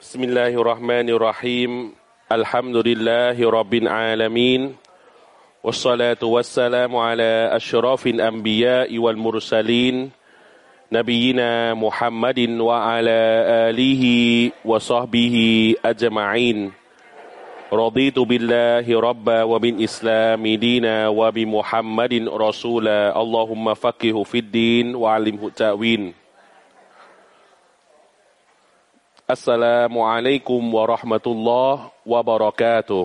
بسم الله الرحمن الرحيم الحمد لله رب العالمين والصلاة والسلام على أشرف الأنبياء والمرسلين نبينا محمد وعلى آله وصحبه أجمعين رضيت بالله ربا وبالإسلام دينا وبمحمد رسولا اللهم فقه في الدين وعلمه التأويل อัสสลามุอะลัยกุมวะราะห์มะตุลลอฮ์วะบะเราะกาตุ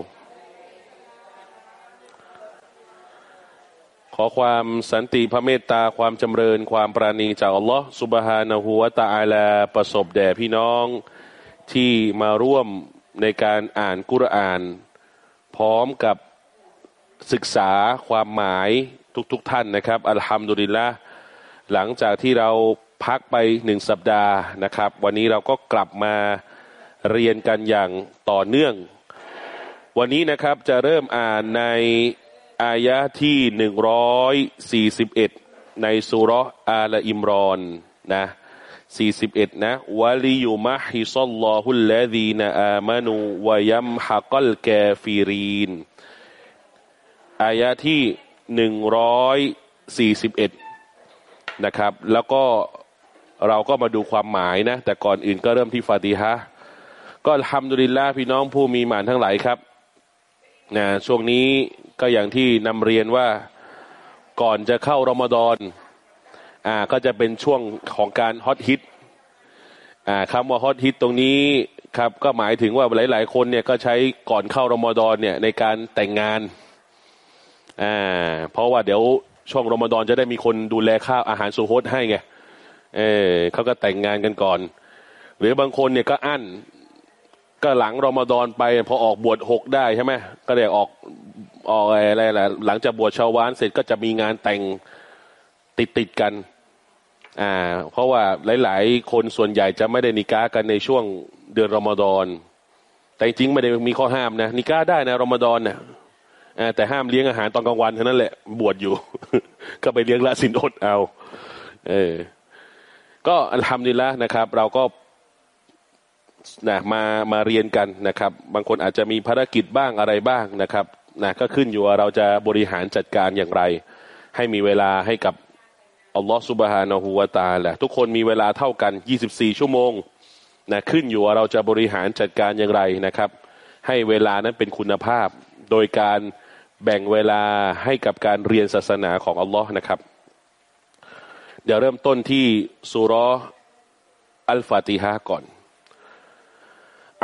ขอความสันติพระเมตตาความจำเริญความปราณีจากอัลลอฮ์สุบฮานะฮูวะตะอาลาประสบแด่พี่น้องที่มาร่วมในการอ่านกุรอาน พร้อมกับศึกษาความหมายทุกๆทท่านนะครับ อัลฮัมดุลิลละหลังจากที่เรา พักไปหนึ่งสัปดาห์นะครับ วันนี้เราก็กลับมาเรียนกันอย่างต่อเนื่อง วันนี้นะครับจะเริ่มอ่านในอายะที่หนึ่งร้อยสี่สิบเอ็ดในสุรอาลอิมรอนนะสี่สิบเอ็ดนะوليمحص الله الذين آمنوا ويمحق الكافرينอายะที่หนึ่งร้อยสี่สิบเอ็ดนะครับ แล้วก็ เราก็มาดูความหมายนะ แต่ก่อนอื่นก็เริ่มที่ฟาติฮะก็ทำดุลิลลาพี่น้องผู้มีหมานทั้งหลายครับนะช่วงนี้ก็อย่างที่นำเรียนว่าก่อนจะเข้ารอมฎอนอ่าก็จะเป็นช่วงของการฮอตฮิตอ่าคำว่าฮอตฮิตตรงนี้ครับก็หมายถึงว่าหลายๆ คนเนี่ยก็ใช้ก่อนเข้ารอมฎอนเนี่ยในการแต่งงานอ่าเพราะว่าเดี๋ยวช่วงรอมฎอนจะได้มีคนดูแลข้าวอาหารสุโฮตให้ไง เออเขาก็แต่งงานกันก่อน หรือบางคนเนี่ยก็อั้น ก็หลังรอมฎอนไป พอออกบวชหกได้ใช่ไหมก็เลยออกออกอะไรแหละหลังจากบวชชาววานเสร็จก็จะมีงานแต่งติดติดกันอ่าเพราะว่าหลาย ๆ คนส่วนใหญ่จะไม่ได้นิก้ากันในช่วงเดือนรอมฎอนแต่จริงไม่ได้มีข้อห้ามนะนิก้าได้นะรอมฎอนนะอ่าแต่ห้ามเลี้ยงอาหารตอนกลางวันเท่านั้นแหละ บวชอยู่ ก็ไปเลี้ยงละสินอดเอา เออ ก็อัลฮัมดุลิลละนะครับ เราก็นะมามาเรียนกันนะครับ บางคนอาจจะมีภารกิจบ้างอะไรบ้างนะครับนะก็ขึ้นอยู่ว่าเราจะบริหารจัดการอย่างไร ให้มีเวลาให้กับอัลลอฮฺสุบฮานาหูวาตาแหละทุกคนมีเวลาเท่ากัน 24 ชั่วโมงนะขึ้นอยู่ว่าเราจะบริหารจัดการอย่างไรนะครับ ให้เวลานั้นเป็นคุณภาพ โดยการแบ่งเวลาให้กับการเรียนศาสนาของอัลลอฮ์นะครับ เดี๋ยวเริ่มต้นที่สุรอัลฟาติฮะก่อน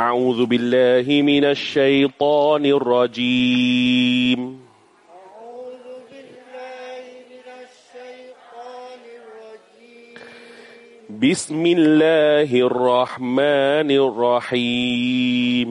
أعوذ بالله من الشيطان الرجيم أعوذ بالله من الشيطان الرجيم بسم الله الرحمن الرحيم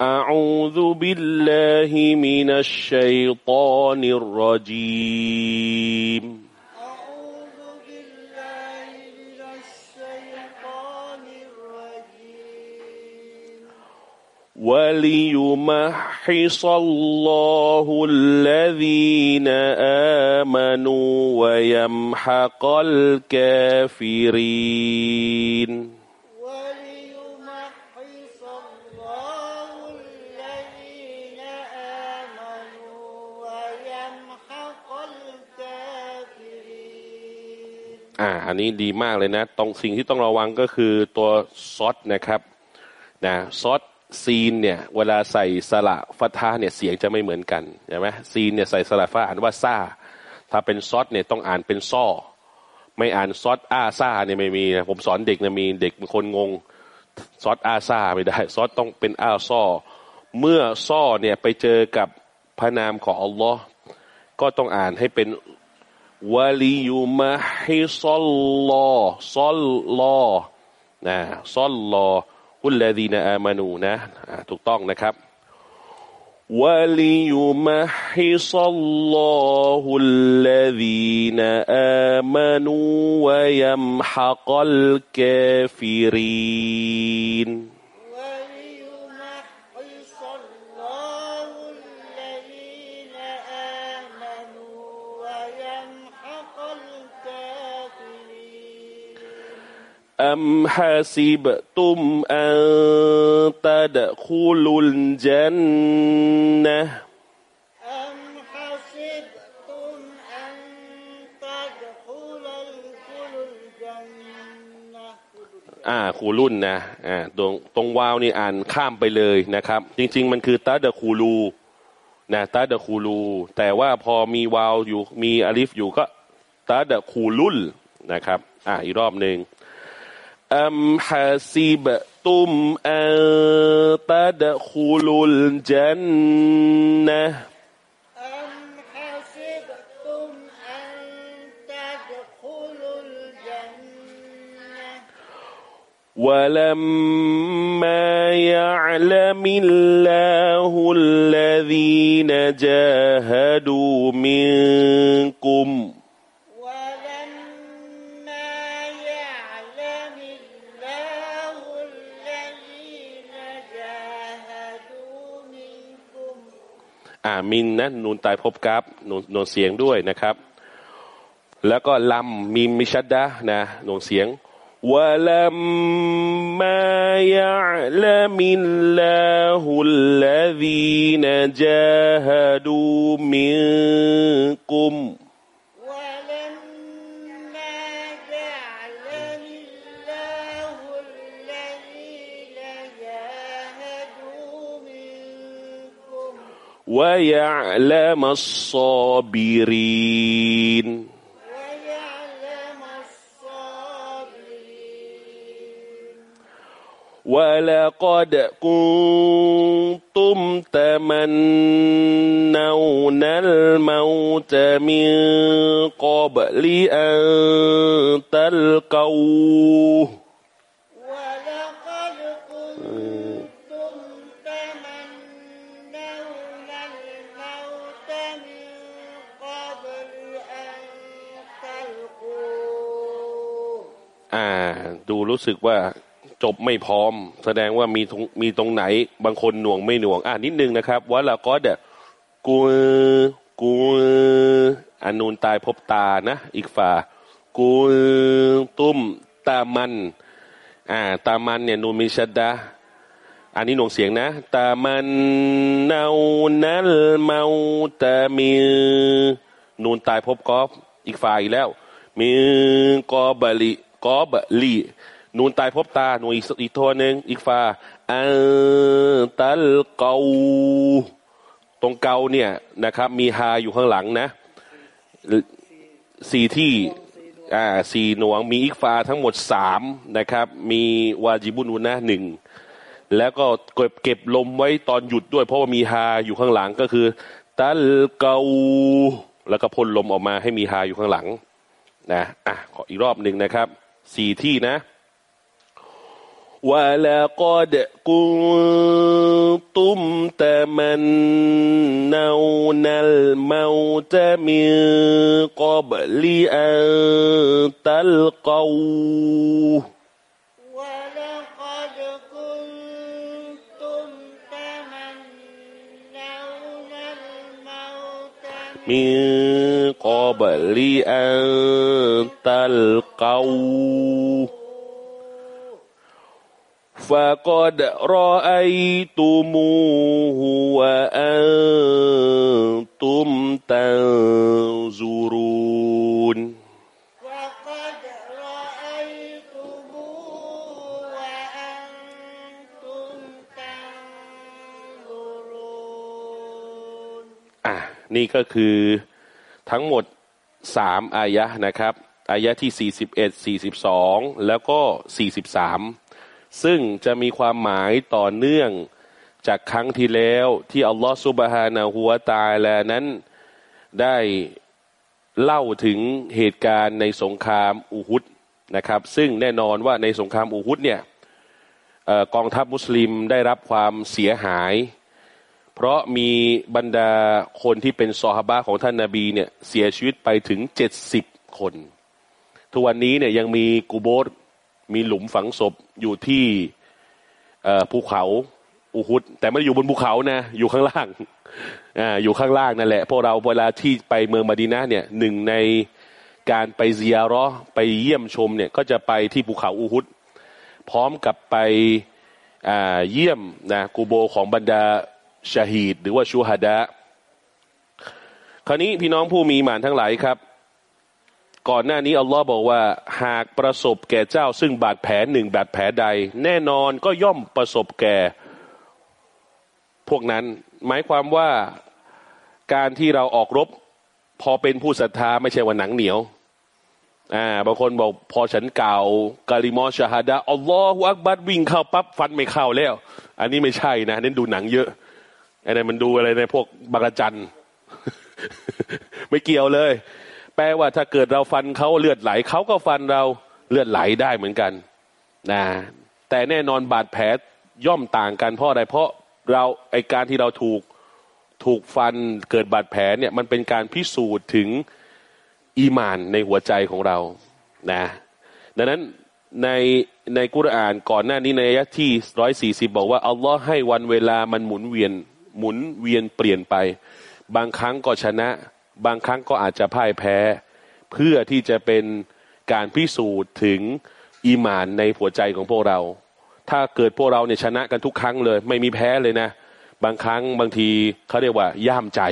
أعوذ بالله من الشيطان الرجيم. أعوذ بالله من الشيطان الرجيم. وليمحص الله الذين آمنوا ويمحق الكافرين. อ่า อันนี้ดีมากเลยนะ ตรงสิ่งที่ต้องระวังก็คือตัวซอสนะครับนะซอสซีนเนี่ย เวลาใส่สระฟัทาเนี่ยเสียงจะไม่เหมือนกันใช่ไหมซีนเนี่ยใส่สระฟ้าอ่านว่าซาถ้าเป็นซอสเนี่ยต้องอ่านเป็นซ่อ ไม่อ่านซอสอาซาเนี่ยไม่มีนะผมสอนเด็กนะมีเด็กบางคนงงซอสอาซาไม่ได้ซอสต้องเป็นอาซ่อ เมื่อซ่อเนี่ยไปเจอกับพระนามของอัลลอฮ์ก็ต้องอ่านให้เป็น วะลิยุมะฮิซอลลอซอลลอนะซอลลอฮุลลาดีนอามานูนะอ่าถูกต้องนะครับ وليمحص الله الذين آمنوا ويمحق الكافرين أم حسبتم أن تدخلوا الجنة أم حسبتم أن تدخل الكل الجنة อ่าคูรุ่นนะอ่าตรงตรงวาวนี่อ่านข้ามไปเลยนะครับ จริง ๆ มันคือตาเดคูลูนะตาเดคูลู แต่ว่าพอมีวาวอยู่มีอาลิฟอยู่ก็ตาเดคูลุลนะครับ อ่าอีกรอบหนึ่ง أم حسبتم أن تدخلوا الجنة ولما يعلم الله الذين جاهدوا منكم อ่ามินนะนูนตายพบกับนูนนูนเสียงด้วยนะครับ แล้วก็ลำมีมิชัดดะนะนูนเสียงวะลัมมายะลามิลลาฮุลลาดีนจาฮดูมินกุม ويعلم الصابرين. ولقد كنتم تمنون الموت من قبل أن تلقوه. ดูรู้สึกว่าจบไม่พร้อม แสดงว่ามีมีตรงไหน บางคนหน่วงไม่หน่วง อ่านิดนึงนะครับว่าละก็เดกูกูอานูนตายพบตานะ อีกฝ่า กูตุ้มตามัน อ่า ตามันเนี่ยนูนมีชัดดาอันนี้หน่วงเสียงนะ ตามันนานัลเมาตามีนูนตายพบกอฟอีกฝ่ายอีกแล้ว มีกอบลิ กอบลีนูนตายพบตาหนูอีกอีกตัวหนึ่งอีกฝาอันตัลเกาตรงเกาเนี่ยนะครับ มีฮาอยู่ข้างหลังนะสี่ที่อ่าสี่หน่วง มีอีกฟาทั้งหมดสามนะครับ มีวาจิบุนูนะหนึ่งแล้วก็เก็บเก็บลมไว้ตอนหยุดด้วย เพราะว่ามีฮาอยู่ข้างหลังก็คือตัลเกาแล้วก็พ่นลมออกมาให้มีฮาอยู่ข้างหลังนะอะขออีกรอบหนึ่งนะครับ สี่ที่นะ ولقد كنتم تمنون الموت من قبل أن تلقوه من قبل أن تلقوه فقد رأيتموه وأنتم تنظرون นี่ก็คือทั้งหมดสามอายะนะครับอายะที่ 41 42 แล้วก็ 43 ซึ่งจะมีความหมายต่อเนื่องจากครั้งที่แล้วที่อัลลอฮฺซุบฮานะฮัวตาแลนั้นได้เล่าถึงเหตุการณ์ในสงครามอูฮุดนะครับ ซึ่งแน่นอนว่าในสงครามอูฮุดเนี่ยออกองทัพมุสลิมได้รับความเสียหาย เพราะมีบรรดาคนที่เป็นซอฮาบะของท่านนาบีเนี่ยเสียชีวิตไปถึงเจ็ดสิบคน ทุกวันนี้เนี่ยยังมีกูโบสมีหลุมฝังศพอยู่ที่ภูเขาอูฮุดแต่ไม่ได้อยู่บนภูเขานะ อยู่ข้างล่างอ่าอยู่ข้างล่างนั่นแหละพวกเราเวลาที่ไปเมืองมาดีนะเนี่ยหนึ่งในการไปเซียรอห์ไปเยี่ยมชมเนี่ยก็จะไปที่ภูเขาอูฮุดพร้อมกับไปอ่าเยี่ยมนะกูโบของบรรดา ชาฮีดหรือว่าชูฮดะคราวนี้พี่น้องผู้มีหมานทั้งหลายครับ ก่อนหน้านี้อัลลอฮ์บอกว่า หากประสบแก่เจ้า ซึ่งบาดแผลหนึ่งบาดแผลใด แน่นอนก็ย่อมประสบแก่ พวกนั้น หมายความว่าการที่เราออกรบ พอเป็นผู้ศรัทธาไม่ใช่ว่าหนังเหนียวอ่าบางคนบอกพอฉันเก่ากาลิมอชาฮาดะอัลลอฮฺอักบัดวิ่งเข้าปั๊บฟันไม่เข้าแล้ว อันนี้ไม่ใช่นะเน้นดูหนังเยอะ ไอ้นี่มันดูอะไรในพวกบางจันไม่เกี่ยวเลย แปลว่าถ้าเกิดเราฟันเขาเลือดไหลเขาก็ฟันเราเลือดไหลได้เหมือนกันนะแต่แน่นอนบาดแผลย่อมต่างกันเพราะอะไรเพราะเราไอการที่เราถูกถูกฟันเกิดบาดแผลเนี่ยมันเป็นการพิสูจน์ถึงอีมานในหัวใจของเรานะดังนั้นในในกุรอานก่อนหน้านี้ในอายะที่ร้อยสี่สิบบอกว่า อัลลอฮ์ให้วันเวลามันหมุนเวียน หมุนเวียนเปลี่ยนไป บางครั้งก็ชนะ บางครั้งก็อาจจะพ่ายแพ้ เพื่อที่จะเป็นการพิสูจน์ถึงอีหมานในหัวใจของพวกเรา ถ้าเกิดพวกเราเนี่ยชนะกันทุกครั้งเลย ไม่มีแพ้เลยนะ บางครั้งบางทีเขาเรียกว่า ย่ามใจ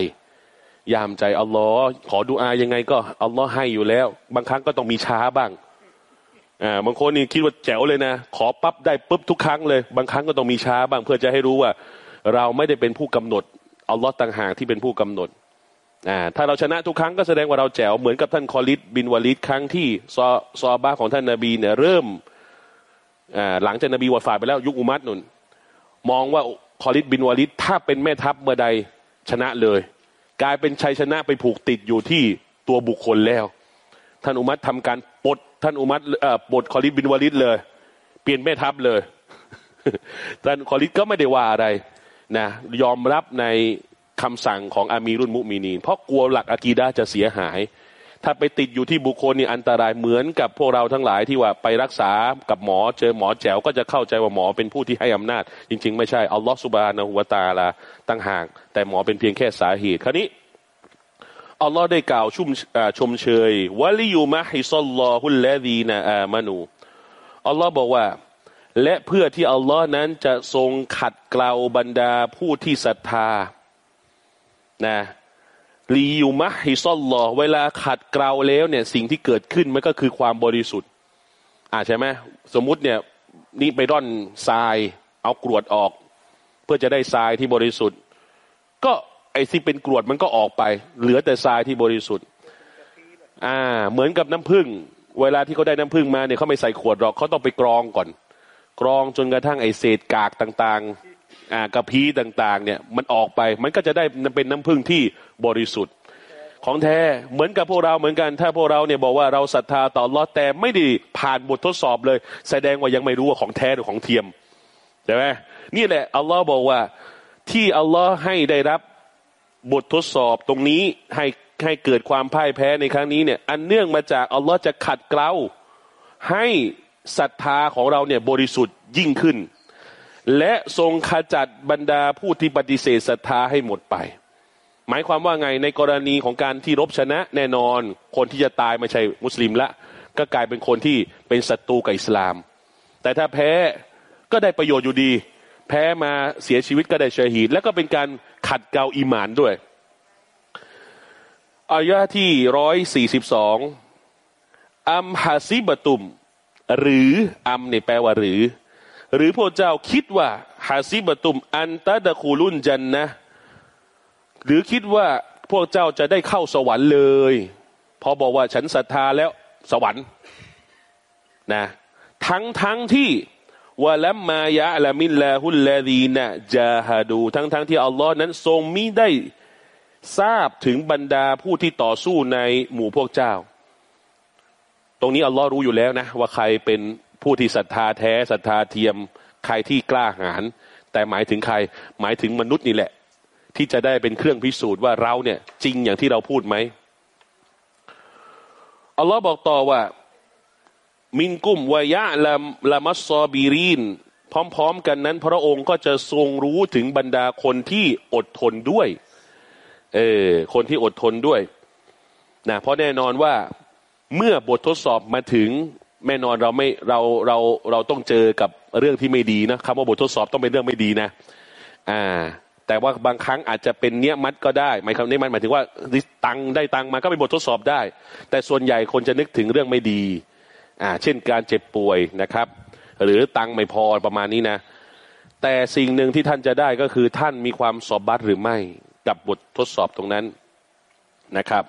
ยามใจอัลลอฮ์ขอดูอายังไงก็อัลลอฮ์ให้อยู่แล้ว บางครั้งก็ต้องมีช้าบ้างอ่าบางคนนี่คิดว่าแจ๋วเลยนะ ขอปั๊บได้ปุ๊บทุกครั้งเลย บางครั้งก็ต้องมีช้าบ้าง เพื่อจะให้รู้ว่า เราไม่ได้เป็นผู้กำหนดอัลลอฮ์ต่างหากที่เป็นผู้กำหนดอ่าถ้าเราชนะทุกครั้งก็แสดงว่าเราแจ๋วเหมือนกับท่านคอลิดบินวาลิดครั้งที่ซอซอบ้าของท่านนาบีเนี่ยเริ่มอ่าหลังจากนบีวะฟาไปแล้วยุคอุมัตนุนมองว่าคอลิดบินวาลิดถ้าเป็นแม่ทัพเมื่อใดชนะเลย กลายเป็นชัยชนะไปผูกติดอยู่ที่ตัวบุคคลแล้ว ท่านอุมัตทำการปลดท่านอุมัตเอ่อปลดคอลิดบินวาลิดเลย เปลี่ยนแม่ทัพเลยท่านคอลิดก็ไม่ได้ว่าอะไร นะยอมรับในคำสั่งของอามีรุ่นมุมีนีน เพราะกลัวหลักอากีดาจะเสียหาย ถ้าไปติดอยู่ที่บุคคลนี่อันตรายเหมือนกับพวกเราทั้งหลายที่ว่าไปรักษากับหมอเจอหมอแจ๋วก็จะเข้าใจว่าหมอเป็นผู้ที่ให้อำนาจ จริง ๆ ไม่ใช่อัลลอฮฺสุบานะฮุวาตาลาตั้งห่าง แต่หมอเป็นเพียงแค่สาเหตุคราวนี้อัลลอฮ์ได้กล่าวชุ่มชมเชยวะลิยูมะฮิซัลลอฮุลละดีนะอามานูอัลลอฮ์บอกว่า และเพื่อที่อัลลอฮ์นั้นจะทรงขัดเกลาบรรดาผู้ที่ศรัทธานะลียูมะฮิซอลลอเวลาขัดเกลาแล้วเนี่ยสิ่งที่เกิดขึ้นมันก็คือความบริสุทธิ์อ่าใช่ไหมสมมุติเนี่ยนี่ไปร่อนทรายเอากรวดออก เพื่อจะได้ทรายที่บริสุทธิ์ ก็ไอ้ที่เป็นกรวดมันก็ออกไป เหลือแต่ทรายที่บริสุทธิ์ อ่า เหมือนกับน้ำผึ้งเวลาที่เขาได้น้ำผึ้งมาเนี่ยเขาไม่ใส่ขวดหรอกเขาต้องไปกรองก่อน กรองจนกระทั่งไอเศษกากต่างๆอ่ากระพี้ต่างๆ เนี่ยมันออกไป มันก็จะได้เป็นน้ำผึ้งที่บริสุทธิ์ ของแท้เหมือนกับพวกเราเหมือนกัน ถ้าพวกเราเนี่ยบอกว่าเราศรัทธาต่อลอฮ์แต่ไม่ได้ผ่านบททดสอบเลย แสดงว่ายังไม่รู้ว่าของแท้หรือของเทียมใช่ไหมนี่แหละอัลลอฮ์บอกว่าที่อัลลอฮ์ให้ได้รับบททดสอบตรงนี้ให้ให้เกิดความพ่ายแพ้ในครั้งนี้เนี่ย อันเนื่องมาจากอัลลอฮ์จะขัดเกลาให้ ศรัทธาของเราเนี่ยบริสุทธิ์ยิ่งขึ้น และทรงขจัดบรรดาผู้ที่ปฏิเสธศรัทธาให้หมดไป หมายความว่าไงในกรณีของการที่รบชนะแน่นอน คนที่จะตายไม่ใช่มุสลิมละ ก็กลายเป็นคนที่เป็นศัตรูกับอิสลาม แต่ถ้าแพ้ก็ได้ประโยชน์อยู่ดี แพ้มาเสียชีวิตก็ได้ชฮีดแล้วก็เป็นการขัดเกลาอีหมานด้วยอายะที่ร้อยสี่สิบสองอัมฮาซิบตุม หรืออัมเนี่ยแปลว่าหรือ หรือพระเจ้าคิดว่าฮาซิบตุม อันตะดะคูลุนจันนะ หรือคิดว่าพวกเจ้าจะได้เข้าสวรรค์เลย พอบอกว่าฉันศรัทธาแล้วสวรรค์นะทั้งทั้งที่วะลัมมายะละมิลลาฮุลลาดีนะจาฮาดู ทั้งทั้งที่อัลลอฮ์นั้นทรงมิได้ทราบถึงบรรดาผู้ที่ต่อสู้ในหมู่พวกเจ้า ตรงนี้อัลลอฮ์รู้อยู่แล้วนะ ว่าใครเป็นผู้ที่ศรัทธาแท้ศรัทธาเทียม ใครที่กล้าหาญแต่หมายถึงใครหมายถึงมนุษย์นี่แหละ ที่จะได้เป็นเครื่องพิสูจน์ว่าเราเนี่ย จริงอย่างที่เราพูดไหมอัลลอฮ์บอกต่อว่า มินกุมวายะละละมัสซอบีรีน พร้อมๆ กันนั้น พระองค์ก็จะทรงรู้ถึงบรรดาคนที่อดทนด้วย เออคนที่อดทนด้วยนะเพราะแน่นอนว่า เมื่อบททดสอบมาถึงแน่นอนเราไม่เราเราเราต้องเจอกับเรื่องที่ไม่ดีนะคำว่าบททดสอบต้องเป็นเรื่องไม่ดีนะอ่าแต่ว่าบางครั้งอาจจะเป็นเนี้ยมัดก็ได้หมายความนี้มันหมายถึงว่าตังได้ตังมาก็เป็นบททดสอบได้ แต่ส่วนใหญ่คนจะนึกถึงเรื่องไม่ดีอ่าเช่นการเจ็บป่วยนะครับ หรือตังไม่พอประมาณนี้นะ แต่สิ่งหนึ่งที่ท่านจะได้ก็คือท่านมีความสอบบัตหรือไม่กับบททดสอบตรงนั้นนะครับ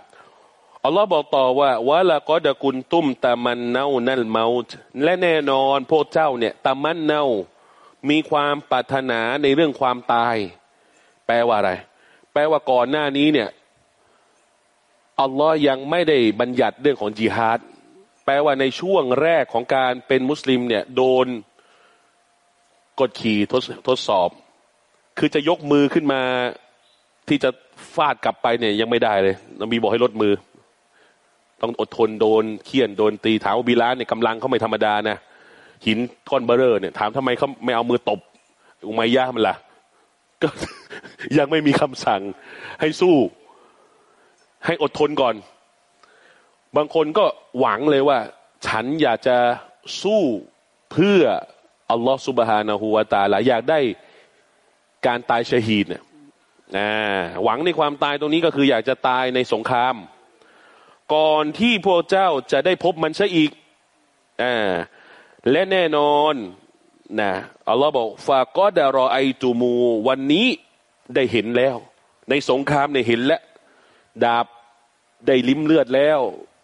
อัลลอฮ์บอกต่อว่าวะละก็ดะกุนตุ้มตามันเนานั่นเมาส์และแน่นอนพวกเจ้าเนี่ยตามันเนามีความปรารถนาในเรื่องความตาย แปลว่าอะไร แปลว่าก่อนหน้านี้เนี่ยอัลลอฮ์ยังไม่ได้บัญญัติเรื่องของจิฮาดแปลว่าในช่วงแรกของการเป็นมุสลิมเนี่ยโดนกดขี่ทดทดสอบ คือจะยกมือขึ้นมาที่จะฟาดกลับไปเนี่ยยังไม่ได้เลยนบีบอกให้ลดมือ ต้องอดทนโดนเคี่ยนโดนตีถามว่าบิลาเนี่ยกำลังเขาไม่ธรรมดานะหินท่อนเบอร์เรอร์เนี่ยถามทำไมเขาไม่เอามือตบอุมัยยะมันละ่ะ ก็ยังไม่มีคำสั่งให้สู้ ให้อดทนก่อน บางคนก็หวังเลยว่า ฉันอยากจะสู้เพื่ออัลลอฮฺสุบฮานะฮูวาตาลาอยากได้การตายชฮีดเนี่ยหวังในความตายตรงนี้ก็คืออยากจะตายในสงคราม ก่อนที่พวกเจ้าจะได้พบมันซะอีกอและแน่นอนนะอัลลอฮ์บอกฟาก็ดารอไอตูมู วันนี้ได้เห็นแล้ว ในสงครามในเห็นแล้วดาบได้ลิ้มเลือดแล้ว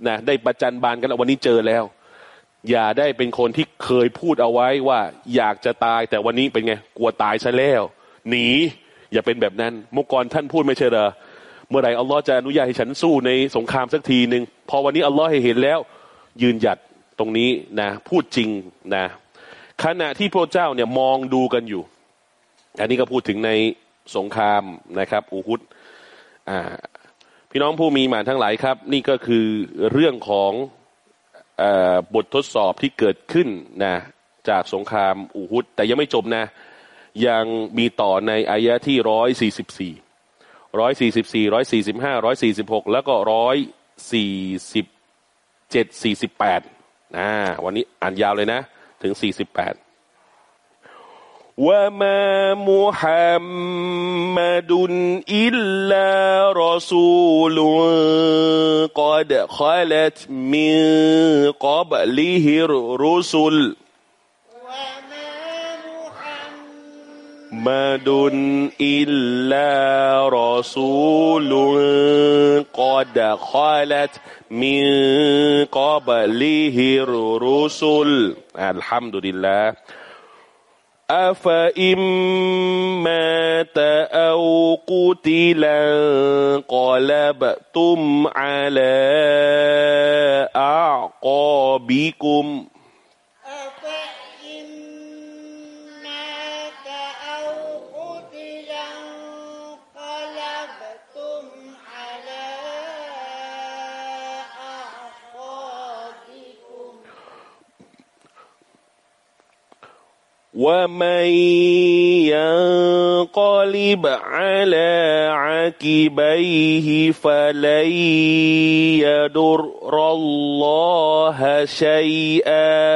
นะได้ประจันบานกันแล้ววันนี้เจอแล้ว อย่าได้เป็นคนที่เคยพูดเอาไว้ว่า อยากจะตายแต่วันนี้เป็นไง กลัวตายซะแล้ว หนี อย่าเป็นแบบนั้น เมื่อก่อนท่านพูดไม่ใช่เหรอ เมื่อไหร่อัลลอฮ์จะอนุญาตให้ฉันสู้ในสงครามสักทีหนึ่งพอวันนี้อัลลอฮ์ให้เห็นแล้ว ยืนหยัดตรงนี้นะพูดจริงนะ ขณะที่พระเจ้าเนี่ยมองดูกันอยู่ อันนี้ก็พูดถึงในสงครามนะครับอูฮุดอ่าพี่น้องผู้มีหมานทั้งหลายครับ นี่ก็คือเรื่องของอบททดสอบที่เกิดขึ้นนะจากสงครามอูฮุดแต่ยังไม่จบนะ ยังมีต่อในอายะที่ร้อยสี่สิบสี่ ร้อยสี่สิบสี่ร้อยสี่สิบห้าร้อยสี่สิบหกแล้วก็ร้อยสี่สิบเจ็ดสี่สิบแปดนะวันนี้อ่านยาวเลยนะ ถึงสี่สิบแปดว่ามามุฮัมมัดุนอิลลารอซูลุกอดขลัตมินกับลิฮิรุสุล محمد إلا رسول قد خلت من قبله الرسل. الحمد لله. أفإن مات أو قتلا انقلبتم على أعقابكم. ومن ينقلب على عقبيه فلن يضر الله شيئا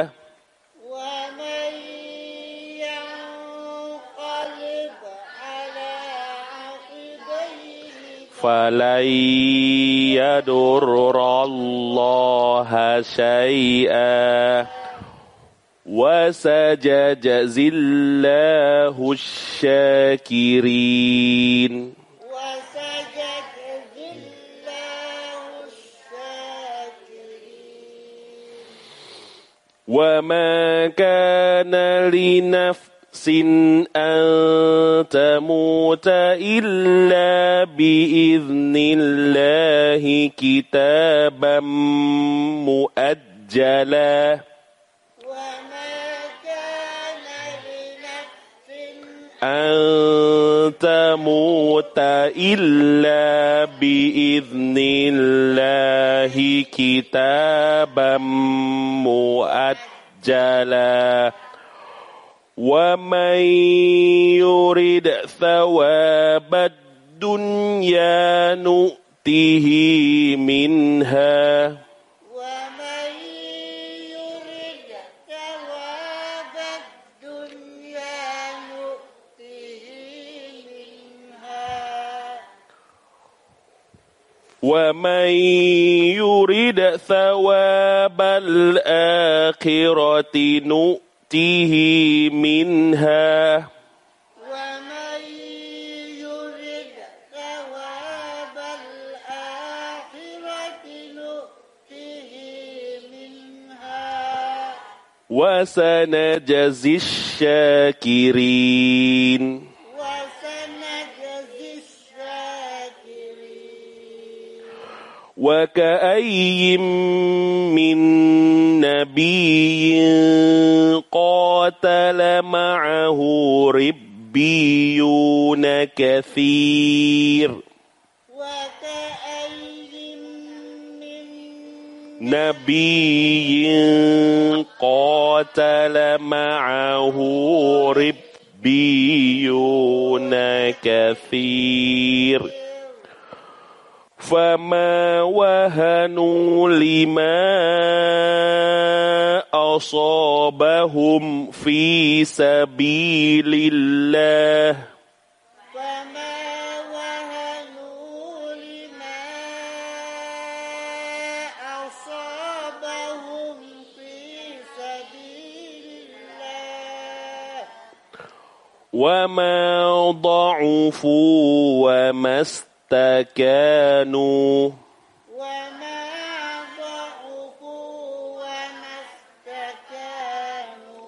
ومن ينقلب على عقبيه فلن يضر الله شيئا وسيجزي الله الشاكرين. وسيجزي الله الشاكرين. وما كان لنفس أن تموت إلا بإذن الله كتابا مؤجلا. أن تموت إلا بإذن الله كتابا مؤجلا. ومن يرد ثواب الدنيا نؤته منها. ومن يرد ثواب الآخرة نؤته منها. ومن يرد ثواب الآخرة نؤته منها. وسنجزي الشاكرين. وكأي من نبي قاتل معه ربيون كثير. وكأي من نبي قاتل معه ربيون كثير. فما وهنوا لما أصابهم في سبيل الله فما وهنوا لما أصابهم في سبيل الله وما ضعفوا وما استكانوا وما ضعفوا وما استكانوا.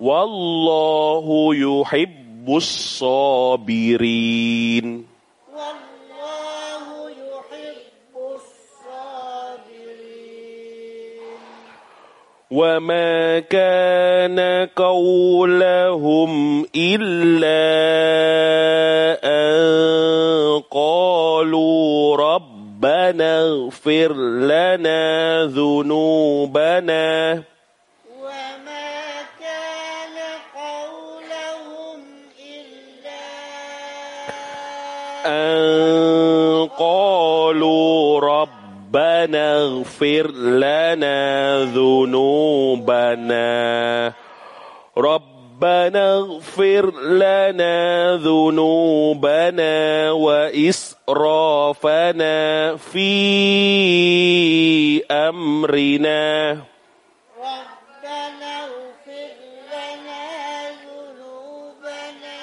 والله يحب الصابرين. والله يحب الصابرين. وما كان قولهم إلا ربنا اغفر لنا ذنوبنا. وما كان قولهم إلا أن قالوا ربنا اغفر لنا ذنوبنا. ربنا اغفر لنا ذنوبنا وإسرافنا في أمرنا. ربنا اغفر لنا ذنوبنا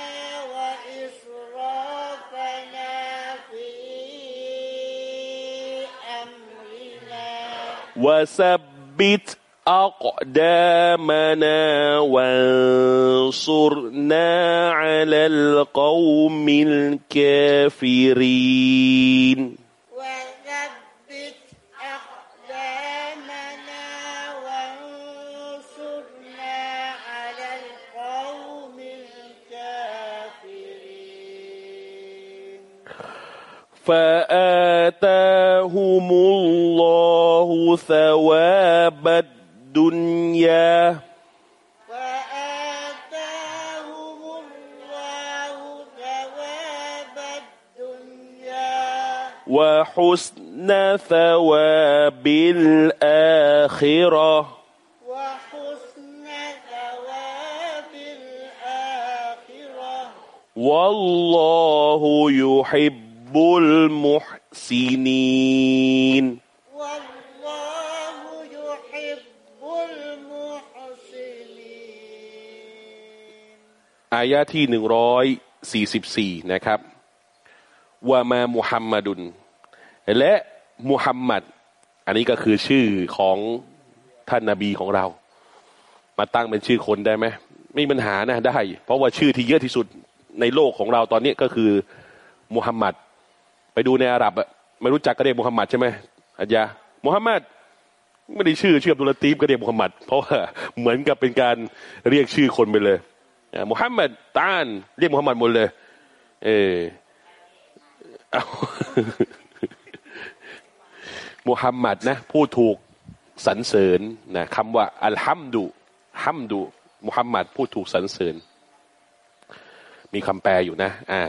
وإسرافنا في أمرنا. وثبت أقدامنا وانصرنا على القوم الكافرين. وثبت أقدامنا وانصرنا على القوم الكافرين. فآتاهم الله ثواب الدنيا. وآتاهم الله ثواب الدنيا. وحسن ثواب الآخرة. وحسن ثواب الآخرة. والله يحب المحسنين. อายะที่หนึ่งร้อยสี่สิบสี่นะครับว่ามามุฮัมมัดุนและมุฮัมมัด อันนี้ก็คือชื่อของท่านนาบีของเรา มาตั้งเป็นชื่อคนได้ไหมไม่มีปัญหานะได้ เพราะว่าชื่อที่เยอะที่สุดในโลกของเราตอนนี้ก็คือมุฮัมมัด ไปดูในอาหรับอะไม่รู้จักก็เรียกมุฮัมมัดใช่ไหมอาจารมุฮัมมัดไม่ได้ชื่อชื่ออับดุลตีฟก็เรียกมุฮัมมัดเพราะว่าเหมือนกับเป็นการเรียกชื่อคนไปเลย มุฮัมมัดตานเรียกมุฮัมมัดหมดเลย เออเอามุฮัมมัดนะผู้ถูกสรรเสริญนะคำว่า อัลฮัมดุฮัมดุมุฮัมมัดผู้ถูกสรรเสริญ มีคำแปลอยู่นะ อ่า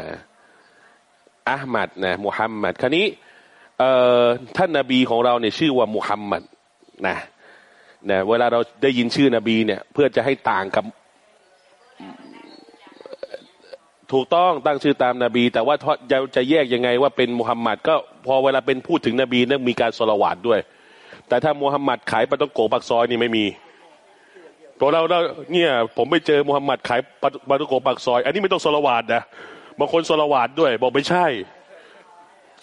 อัลมัดนะมุฮัมมัดคราวนี้เอ่อท่านนาบีของเราเนี่ยชื่อว่ามุฮัมมัดนะนะเวลาเราได้ยินชื่อนบีเนี่ย เพื่อจะให้ต่างกับ ถูกต้องตั้งชื่อตามนาบี แต่ว่าจะจะแยกยังไงว่าเป็นมุฮัมมัดก็พอเวลาเป็นพูดถึงนบีต้องมีการสละวาดด้วย แต่ถ้ามุฮัมมัดขายปลาต้องโกปักซอยนี่ไม่มีพราะเราเราเนี่ยผมไปเจอมุฮัมมัดขายปลาปลาต้องโกปักซอย อันนี้ไม่ต้องสละวาดนะบางคนสละวาดด้วย บอกไม่ใช่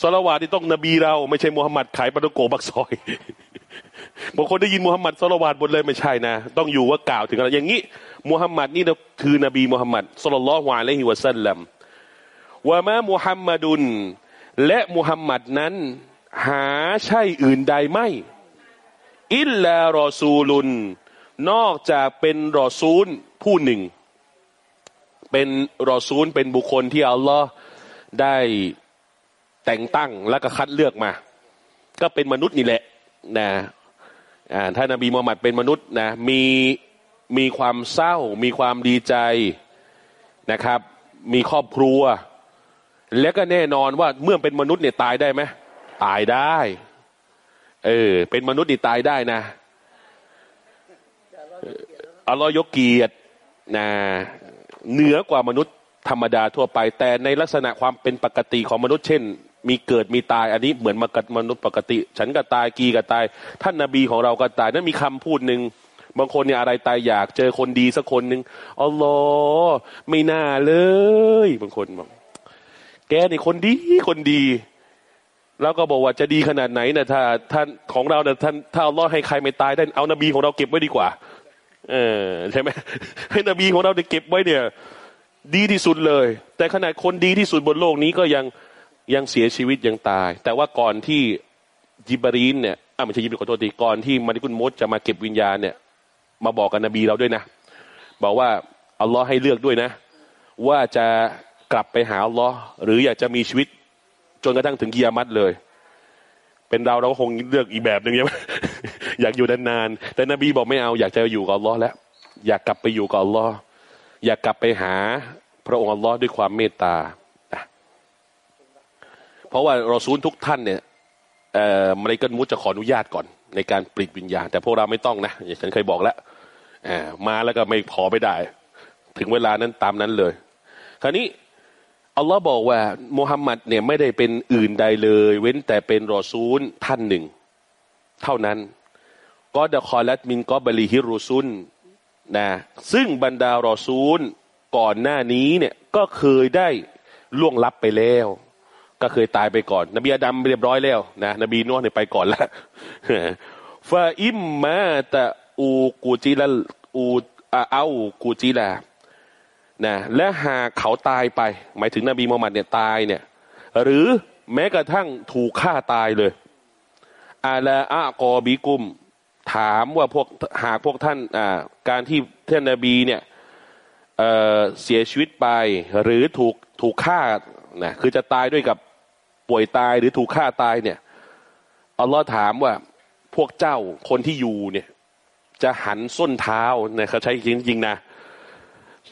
สละวาดนี่ต้องนบีเรา ไม่ใช่มุฮัมมัดขายปลาต้องโกปักซอยบางคนได้ยินมุฮัมมัดสละวาดหมดเลยไม่ใช่นะ ต้องอยู่ว่ากล่าวถึงอะไรอย่างนี้ มุฮัมมัดนี่คือนบีมุฮัมมัดสุลลัลฮุอะลัยฮิวะสัลลัมวะมามุฮัมมัดุน และมุฮัมมัดนั้น หาใช่อื่นใดไม่ อิลลารอซูลุน นอกจากเป็นรอซูลผู้หนึ่ง เป็นรอซูลเป็นบุคคลที่อัลลอฮ์ได้แต่งตั้งและก็คัดเลือกมา ก็เป็นมนุษย์นี่แหละนะอ่าท่านนบีมูฮัมหมัดเป็นมนุษย์นะมี มีความเศร้า มีความดีใจนะครับ มีครอบครัว และก็แน่นอนว่าเมื่อเป็นมนุษย์เนี่ยตายได้ไหมตายได้เออเป็นมนุษย์นี่ตายได้นะอัลลอฮ์ยกเกียรตินะเหนือกว่ามนุษย์ธรรมดาทั่วไป แต่ในลักษณะความเป็นปกติของมนุษย์เช่น มีเกิดมีตาย อันนี้เหมือนมากมนุษย์ปกติ ฉันก็ตายกีก็ตาย ท่านนาบีของเราก็ตาย นั้นมีคำพูดหนึ่ง บางคนเนี่ยอะไรตายอยากเจอคนดีสักคนหนึ่งอัลลอไม่น่าเลย บางคนบอกแกนี่คนดีคนดี แล้วก็บอกว่าจะดีขนาดไหนนะถ้าท่านของเราเนี่ยท่านถ้าอัลอฮ์ให้ใครไม่ตายได้เอานบีของเราเก็บไว้ดีกว่า เออใช่ไหมให้นบีของเราเนี่ยเก็บไว้เนี่ย ดีที่สุดเลย แต่ขนาดคนดีที่สุดบนโลกนี้ก็ยังยังเสียชีวิตยังตาย แต่ว่าก่อนที่ยิบรีนเนี่ยอ่าไม่ใช่ยิบรีนขอโทษทีก่อนที่มาริกุนมดจะมาเก็บวิญญาณเนี่ย มาบอกกับนบีเราด้วยนะ บอกว่าอัลลอฮ์ให้เลือกด้วยนะ ว่าจะกลับไปหาอัลลอฮ์หรืออยากจะมีชีวิต จนกระทั่งถึงกิยามัตเลย เป็นเราเราก็คงเลือกอีกแบบหนึ่งใช่ไหมอยากอยู่นานๆแต่นบีบอกไม่เอาอยากจะอยู่กับอัลลอฮ์แล้ว อยากกลับไปอยู่กับอัลลอฮ์อยากกลับไปหาพระองค์อัลลอฮ์ด้วยความเมตตาเพราะว่ารอซูลทุกท่านเนี่ยเอ่อมาริกันมุตจะขออนุญาตก่อน ในการปลิดวิญญาณ แต่พวกเราไม่ต้องนะอย่างฉันเคยบอกแล้วมาแล้วก็ไม่ขอไม่ได้ ถึงเวลานั้นตามนั้นเลย คราวนี้อัลลอฮ์บอกว่ามุฮัมมัดเนี่ยไม่ได้เป็นอื่นใดเลย เว้นแต่เป็นรอซูลท่านหนึ่ง เท่านั้นก็ดะคอลัดมินก็บริฮิรุซุนนะซึ่งบรรดารอซูลก่อนหน้านี้เนี่ยก็เคยได้ล่วงลับไปแล้ว ก็เคยตายไปก่อน นบีอาดัมเรียบร้อยแล้วนะนบีนัวเนี่ยไปก่อนแล้วฟาอิมมาตะอูกูจิลาอูอาเอากูจิลานะและหากเขาตายไป หมายถึงนบีมูฮัมหมัดเนี่ยตายเนี่ย หรือแม้กระทั่งถูกฆ่าตายเลยอาลาอะกอบีกุม ถามว่าพวกหากพวกท่านอ่าการที่ท่านนบีเนี่ยเเสียชีวิตไปหรือถูกถูกฆ่านะคือจะตายด้วยกับ ป่วยตายหรือถูกฆ่าตายเนี่ยอัลลอฮ์ถามว่าพวกเจ้าคนที่อยู่เนี่ย จะหันส้นเท้าเนี่ยเขาใช้จริงๆนะ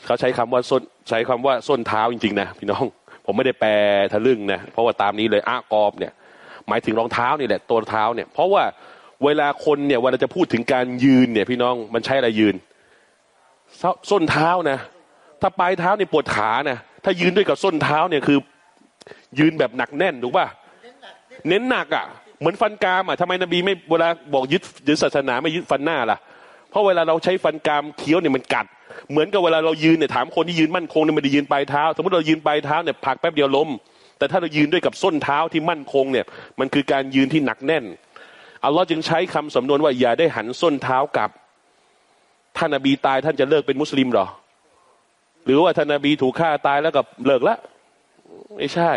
เขาใช้คำว่าส้นใช้คำว่าส้นเท้าจริงๆนะพี่น้อง ผมไม่ได้แปลทะลึ่งนะเพราะว่าตามนี้เลยอากอบเนี่ย หมายถึงรองเท้านี่แหละตัวเท้าเนี่ย เพราะว่าเวลาคนเนี่ยเวลาจะพูดถึงการยืนเนี่ยพี่น้องมันใช้อะไรยืน ส้ส้นเท้านะ ถ้าปลายเท้าเนี่ยปวดขานะถ้ายืนด้วยกับส้นเท้าเนี่ยคือ ยืนแบบหนักแน่นถูกป่ะเน้นหนักอะ เหมือนฟันกรามอะทำไมนบีไม่เวลาบอกยึดยึดศาสนาไม่ยึดฟันหน้าล่ะ เพราะเวลาเราใช้ฟันกรามเคี้ยวเนี่ยมันกัด เหมือนกับเวลาเรายืนเนี่ยถามคนที่ยืนมั่นคงเนี่ยไม่ได้ยืนปลายเท้า สมมติเรายืนปลายเท้าเนี่ยผักแป๊บเดียวล้มแต่ถ้าเรายืนด้วยกับส้นเท้าที่มั่นคงเนี่ย มันคือการยืนที่หนักแน่นอัลลอฮ์จึงใช้คำสำนวนว่าอย่าได้หันส้นเท้ากลับท่านนบีตายท่านจะเลิกเป็นมุสลิมหรอ หรือว่าท่านนบีถูกฆ่าตายแล้วก็เลิกละ ไม่ใช่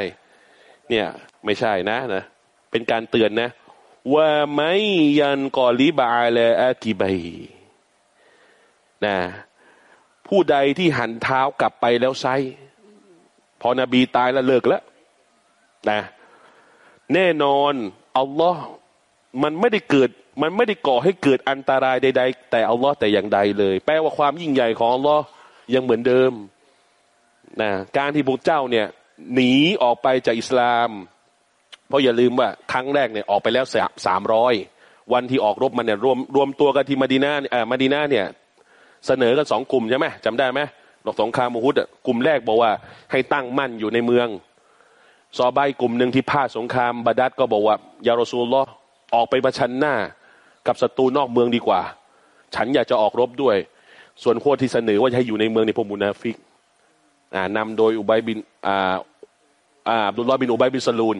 เนี่ย ไม่ใช่นะนะ เป็นการเตือนนะว่าไม่ยันกอลิบาเลอากิบัยนะผู้ใดที่หันเท้ากลับไปแล้วไซพอนบีตายแล้วเลิกแล้วนะแน่นอนอัลลอฮ์มันไม่ได้เกิด มันไม่ได้ก่อให้เกิดอันตรายใด ๆ แต่อัลลอฮ์แต่อย่างใดเลย แปลว่าความยิ่งใหญ่ของอัลลอฮ์ยังเหมือนเดิมนะการที่พวกเจ้าเนี่ย หนีออกไปจากอิสลาม เพราะอย่าลืมว่าครั้งแรกเนี่ยออกไปแล้วสามร้อยวันที่ออกรบมันเนี่ยรวมรวมตัวกันที่มาดีนาเอ่อมาดีนาเนี่ยเสนอกันสองกลุ่มใช่ไหมจำได้ไหมหลอกสงครามมูฮุดกลุ่มแรกบอกว่าให้ตั้งมั่นอยู่ในเมือง ซอใบกลุ่มหนึ่งที่พาสงครามบาดัดก็บอกว่ายารอซูลลอออกไปประชันหน้า กับศัตรูนอกเมืองดีกว่า ฉันอยากจะออกรบด้วย ส่วนพวกที่เสนอว่าจะให้อยู่ในเมืองในพวกมุนาฟิกนำโดยอุบัยบิน อ่าบดุลลอฮ์บินอุบัยบินสลูน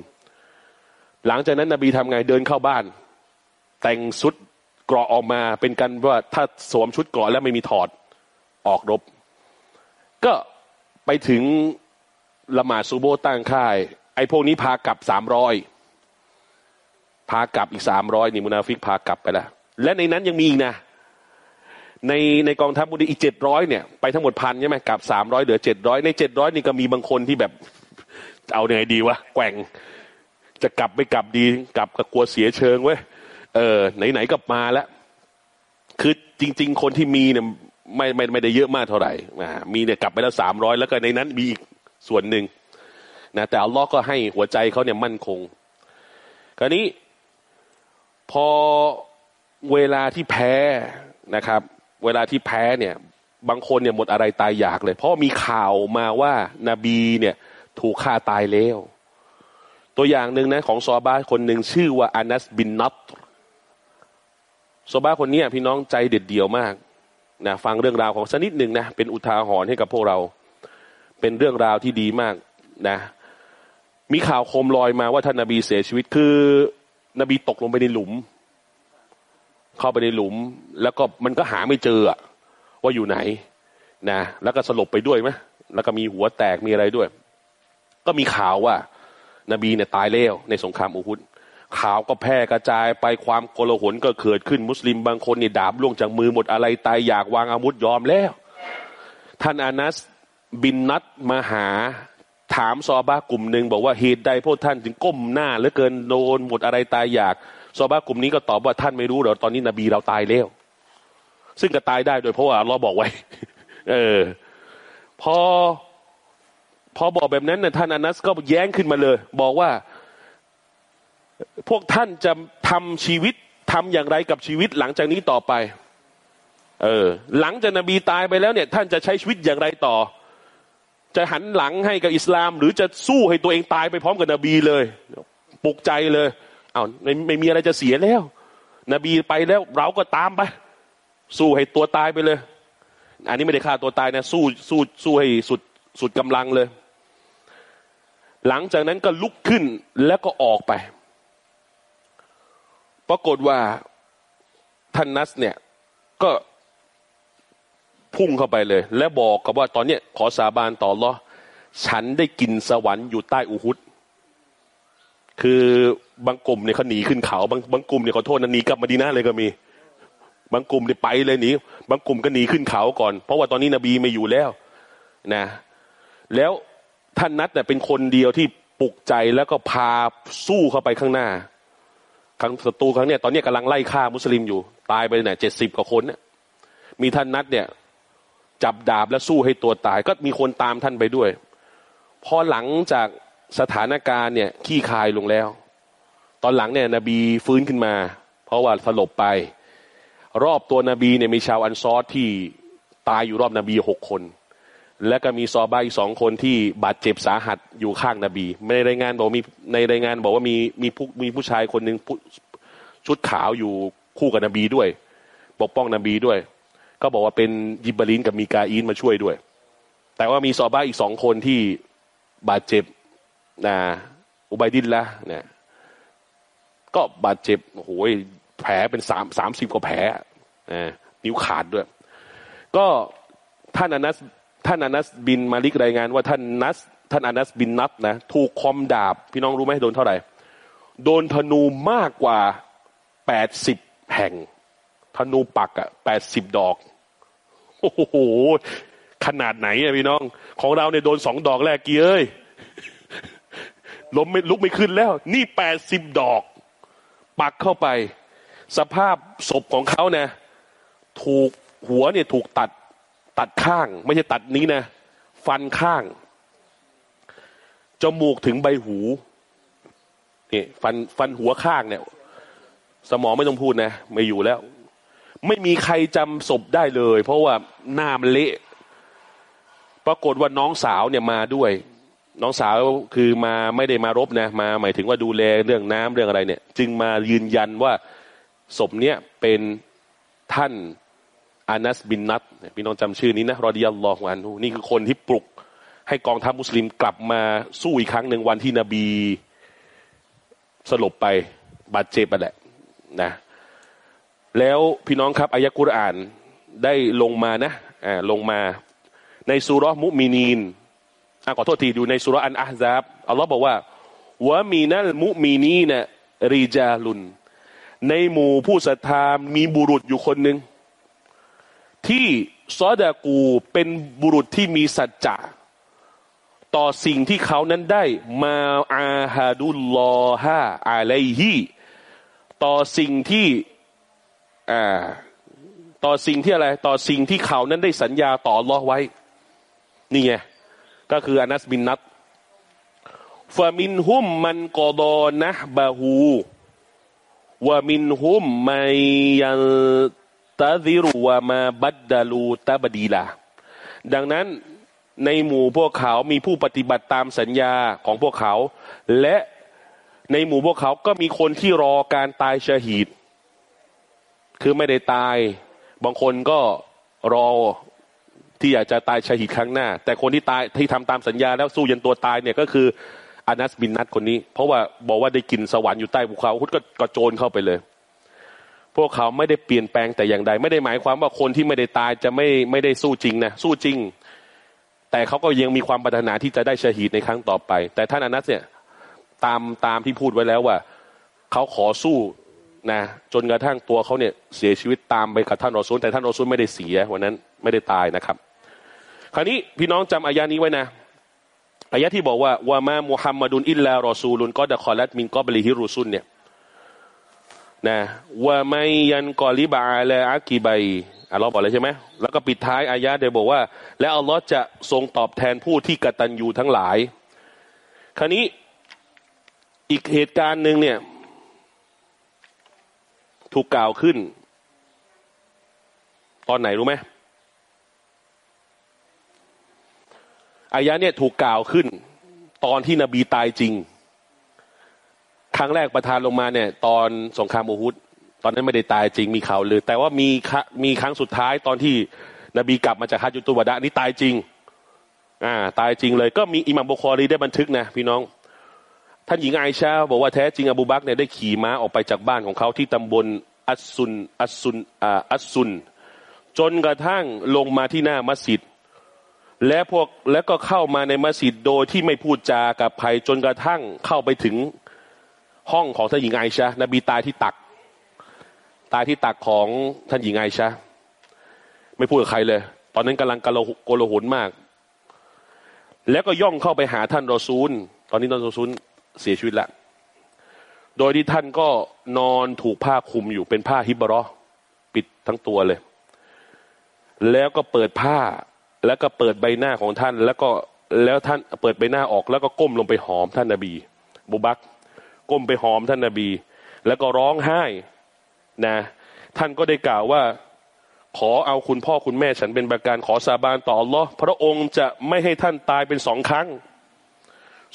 หลังจากนั้นนบีทำไงเดินเข้าบ้าน แต่งชุดเกราะออกมาเป็นกันว่าถ้าสวมชุดเกราะแล้วไม่มีถอดออกรบ ก็ไปถึงละหมาดซูโบตั้งค่าย ไอ้พวกนี้พากลับสามร้อยพากลับอีกสามร้อยนี่มุนาฟิกพากลับไปแล้ว และในนั้นยังมีอีกนะ ในในกองทัพมุดีอีกเจ็ดร้อยเนี่ย ไปทั้งหมดพันใช่ไหมกลับสามร้อยเหลือเจ็ดร้อยในเจ็ดร้อยนี่ก็มีบางคนที่แบบ เอาไงดีวะแกว่ง จะกลับไม่กลับดี กลับก็กลัวเสียเชิงเว้ยเออ ไหนๆก็มาแล้วคือจริง ๆ คนที่มีเนี่ยไม่ไม่ไม่ได้เยอะมากเท่าไหร่มีเนี่ยกลับไปแล้วสามร้อยแล้วก็ในนั้นมีอีกส่วนหนึ่งนะแต่อัลลอฮ์ก็ให้หัวใจเขาเนี่ยมั่นคงคราวนี้พอเวลาที่แพ้นะครับ เวลาที่แพ้เนี่ย บางคนเนี่ยหมดอะไรตายอยากเลย เพราะมีข่าวมาว่านาบีเนี่ย ถูกฆ่าตายแล้ว ตัวอย่างหนึ่งนะของซอบาคนหนึ่งชื่อว่าอานัสบินนัตซอบาคนนี้พี่น้องใจเด็ดเดี่ยวมากนะฟังเรื่องราวของสนิดหนึ่งนะเป็นอุทาหรณ์ให้กับพวกเรา เป็นเรื่องราวที่ดีมากนะ มีข่าวโคมลอยมาว่าท่านนาบีเสียชีวิตคือ นบีตกลงไปในหลุม เข้าไปในหลุม แล้วก็มันก็หาไม่เจอว่าอยู่ไหนนะแล้วก็สลบไปด้วยไหมแล้วก็มีหัวแตกมีอะไรด้วย ก็มีข่าวว่า นบีเนี่ยตายแล้วในสงครามอุฮุดข่าวก็แพร่กระจายไปความโกลาหลก็เกิดขึ้นมุสลิมบางคนนี่ดาบล่วงจากมือหมดอะไรตายอยากวางอาวุธยอมแล้ว ท่านอานัสบินนัดมาหาถามซอบากลุ่มหนึ่งบอกว่าเหตุใดพวกท่านถึงก้มหน้าเหลือเกินโดนหมดอะไรตายอยากซอบากลุ่มนี้ก็ตอบว่าท่านไม่รู้หรอตอนนี้นบีเราตายแล้ว ซึ่งก็ตายได้โดยเพราะว่าเราบอกไว้ เออ พอ พอบอกแบบนั้นนะท่านอานัสก็แย้งขึ้นมาเลย บอกว่า พวกท่านจะทำชีวิตทำอย่างไรกับชีวิตหลังจากนี้ต่อไป เออ หลังจากนบีตายไปแล้วเนี่ย ท่านจะใช้ชีวิตอย่างไรต่อ จะหันหลังให้กับอิสลาม หรือจะสู้ให้ตัวเองตายไปพร้อมกับนบีเลยปลุกใจเลยเอาไม่ไม่มีอะไรจะเสียแล้ว นบีไปแล้วเราก็ตามไป สู้ให้ตัวตายไปเลย อันนี้ไม่ได้ฆ่าตัวตายนะ สู้สู้สู้ให้สุดสุดกำลังเลย หลังจากนั้นก็ลุกขึ้นแล้วก็ออกไป ปรากฏว่าท่านนัสเนี่ยก็พุ่งเข้าไปเลย และบอกกับว่าตอนเนี้ยขอสาบานต่อรอฉันได้กินสวรรค์อยู่ใต้อุฮุดคือบางกลุ่มเนี่ยเขาหนีขึ้นเขาบางบางกลุ่มเนี่ยขอโทษนะหนีกลับมาดีนาเลยก็มี บางกลุ่มเนี่ยไปเลยหนีบางกลุ่มก็หนีขึ้นเขาก่อน เพราะว่าตอนนี้นบีไม่อยู่แล้วนะ แล้ว ท่านนัดเนี่ยเป็นคนเดียวที่ปลุกใจแล้วก็พาสู้เข้าไปข้างหน้าครั้งศัตรูครั้งเนี้ยตอนนี้กำลังไล่ฆ่ามุสลิมอยู่ ตายไปเนี่ยเจ็ดสิบกว่าคนเนี่ยมีท่านนัดเนี่ย จับดาบและสู้ให้ตัวตาย ก็มีคนตามท่านไปด้วย พอหลังจากสถานการณ์เนี่ยขี้คายลงแล้ว ตอนหลังเนี่ยนบีฟื้นขึ้นมา เพราะว่าสลบไป รอบตัวนบีเนี่ยมีชาวอันซอรที่ตายอยู่รอบนบีหกคน และก็มีซอบาอีกสองคนที่บาดเจ็บสาหัสอยู่ข้างนบีในรายงานบอกมีในรายงานบอกว่ามีมีผู้มีผู้ชายคนหนึ่งชุดขาวอยู่คู่กับนบีด้วย ปกป้องนบีด้วย ก็บอกว่าเป็นยิบลินกับมีกาอินมาช่วยด้วย แต่ว่ามีซอบาอีกสองคนที่บาดเจ็บนะอุบัยดินละเนี่ยก็บาดเจ็บโอ้โหแผลเป็นสามสามสิบกว่าแผลนิ้วขาดด้วย ก็ท่านอนัส ท่านอนัสบินมาลิกรายงานว่าท่านนัส ท่านอนัสบินนับนะถูกคอมดาบ พี่น้องรู้ไหมโดนเท่าไหร่ โดนธนูมากกว่าแปดสิบแห่ง ธนูปักอะแปดสิบดอก โอ้โห ขนาดไหนอะพี่น้อง ของเราเนี่ยโดนสองดอกแรกกี่เอ้ยล้มไม่ลุกไม่ขึ้นแล้ว นี่แปดสิบดอก ปักเข้าไป สภาพศพของเขาเนี่ยถูกหัวเนี่ยถูกตัด ตัดข้าง ไม่ใช่ตัดนี้นะ ฟันข้าง จมูกถึงใบหูนี่ฟันฟันหัวข้างเนี่ย สมองไม่ต้องพูดนะ ไม่อยู่แล้ว ไม่มีใครจำศพได้เลย เพราะว่าหน้ามันเละปรากฏว่าน้องสาวเนี่ยมาด้วย น้องสาวคือมาไม่ได้มารบนะ มาหมายถึงว่าดูแลเรื่องน้ำเรื่องอะไรเนี่ย จึงมายืนยันว่าศพเนี้ยเป็นท่าน อานัสบินนัตพี่น้องจำชื่อนี้นะรอดิยัลลอฮุอันฮูนี่คือคนที่ปลุก ให้กองทัพมุสลิมกลับมาสู้อีกครั้งหนึ่งวันที่นบีสลบไปบาดเจ็บไปแหละนะแล้วพี่น้องครับอายะกุรอานได้ลงมานะอ่าลงมาในสุรมุมินีนอ่าขอโทษทีดูในสุรอันอาซาบอัลลอฮ์บอกว่าวะมีนัลมุมินีนะรีจาลุน ในหมู่ผู้ศรัทธามีบุรุษอยู่คนหนึ่ง ที่ซอดากูเป็นบุรุษที่มีสัจจะต่อสิ่งที่เขานั้นได้มาอาฮาดุลลอฮะอะไลฮีต่อสิ่งที่อ่าต่อสิ่งที่อะไร ต่อสิ่งที่เขานั้นได้สัญญาต่อรอไว้ นี่ไง ก็คืออานัสบินนัตฟามินหุมมันกอดอนะบาหูวามินหุมไมยัน ตาซิรุวามาบัดดาลูตาบดีลาดังนั้นในหมู่พวกเขามีผู้ปฏิบัติตามสัญญาของพวกเขา และในหมู่พวกเขาก็มีคนที่รอการตายชาหีดคือไม่ได้ตาย บางคนก็รอที่อยากจะตายชาหีดครั้งหน้า แต่คนที่ตายที่ทำตามสัญญาแล้วสู้ยันตัวตายเนี่ยก็คืออานัสบินนัทคนนี้ เพราะว่าบอกว่าได้กินสวรรค์อยู่ใต้ภูเขาพุทธก็กระโจนเข้าไปเลย พวกเขาไม่ได้เปลี่ยนแปลงแต่อย่างใด ไม่ได้หมายความว่าคนที่ไม่ได้ตายจะไม่ไม่ได้สู้จริงนะสู้จริง แต่เขาก็ยังมีความปรารถนาที่จะได้ชหีดในครั้งต่อไป แต่ท่านอนัสเนี่ยตามตามที่พูดไว้แล้วว่าเขาขอสู้นะจนกระทั่งตัวเขาเนี่ยเสียชีวิตตามไปกับท่านรอซูลแต่ท่านรอซูลไม่ได้เสียวันนั้นไม่ได้ตายนะครับ คราวนี้พี่น้องจำอายานี้ไว้นะอายะที่บอกว่าว่ามามุฮัมมัดุนอิลลารอซูลุนก็ดะคอลัดมินก็บริฮิรุซุนเนี่ย นะว่าไม่ยันกอลิบาและอากีใบอัลลอฮ์บอกเลยใช่ไหมแล้วก็ปิดท้ายอายะเดียบอกว่า และอัลลอฮ์จะทรงตอบแทนผู้ที่กตัญญูทั้งหลาย คราวนี้อีกเหตุการณ์หนึ่งเนี่ย ถูกกล่าวขึ้น ตอนไหนรู้ไหมอายะเนี่ยถูกกล่าวขึ้น ตอนที่นบีตายจริง ครั้งแรกประทานลงมาเนี่ย ตอนสงครามอูฮุดตอนนั้นไม่ได้ตายจริงมีข่าวลือ แต่ว่ามีมีครั้งสุดท้ายตอนที่นบีกลับมาจากฮัจุตุวดะนี่ตายจริง อ่า ตายจริงเลยก็มีอิหมัมบุคอรีได้บันทึกนะพี่น้อง ท่านหญิงไอชาบอกว่าแท้จริงอบูบักเนี่ยได้ขี่ม้าออกไปจากบ้านของเขาที่ตำบลอัสซุนอัสซุนอ่าอัสซุน จนกระทั่งลงมาที่หน้ามัสยิดและพวกแล้วก็เข้ามาในมัสยิดโดยที่ไม่พูดจากับใครจนกระทั่งเข้าไปถึง ห้องของท่านหญิงไอชานบีตายที่ตัก ตายที่ตักของท่านหญิงไอชาไม่พูดกับใครเลย ตอนนั้นกำลังกระโกลหุนมาก แล้วก็ย่องเข้าไปหาท่านรอซูล ตอนนี้ท่านรอซูลเสียชีวิตแล้วโดยที่ท่านก็นอนถูกผ้าคลุมอยู่เป็นผ้าฮิบรอปิดทั้งตัวเลย แล้วก็เปิดผ้าแล้วก็เปิดใบหน้าของท่าน แล้วก็แล้วท่านเปิดใบหน้าออก แล้วก็ก้มลงไปหอมท่านนาบีบุบัก ก้มไปหอมท่านนาบี แล้วก็ร้องไห้นะ ท่านก็ได้กล่าวว่า ขอเอาคุณพ่อคุณแม่ฉันเป็นประการขอสาบานต่ออัลลอฮ์พระองค์จะไม่ให้ท่านตายเป็นสองครั้ง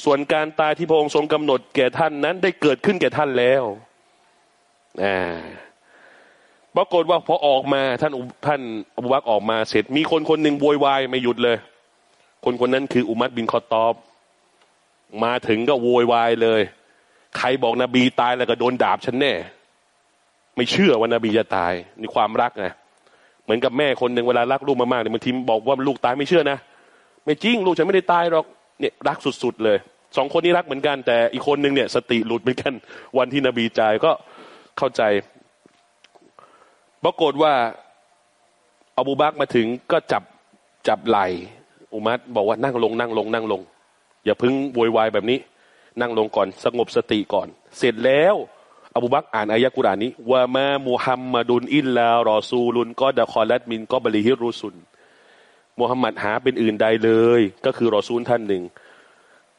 ส่วนการตายที่พระองค์ทรงกำหนดแก่ท่านนั้นได้เกิดขึ้นแก่ท่านแล้วอ่าปรากฏว่าพอออกมาท่านอุท่านอบูบักออกมาเสร็จ มีคนคนหนึ่งโวยวายไม่หยุดเลย คนคนนั้นคืออุมัดบินคอตอบ มาถึงก็โวยวายเลย ใครบอกนบีตายแล้วก็โดนดาบฉันแน่ ไม่เชื่อว่านบีจะตายนี่ความรักไงเหมือนกับแม่คนหนึ่งเวลารักลูกมากๆเนี่ยบางทีบอกว่าลูกตายไม่เชื่อนะไม่จริงลูกฉันไม่ได้ตายหรอกเนี่ยรักสุด ๆ เลยสองคนนี้รักเหมือนกัน แต่อีกคนหนึ่งเนี่ย สติหลุดเหมือนกัน วันที่นบีจ่ายก็เข้าใจปรากฏว่าอบูบักมาถึงก็จับจับไหลอุมัดบอกว่านั่งลงนั่งลงนั่งลง อย่าพึ่งโวยวายแบบนี้ นั่งลงก่อนสงบสติก่อน เสร็จแล้วอบูบักอ่านอายะกุรานี้ว่ามามุฮัมมัดุนอิลลารอซูลุนก็ดะคอลัดมินก็บริฮิรุสุนมุฮัมมัดหาเป็นอื่นใดเลย ก็คือรอซูลท่านหนึ่ง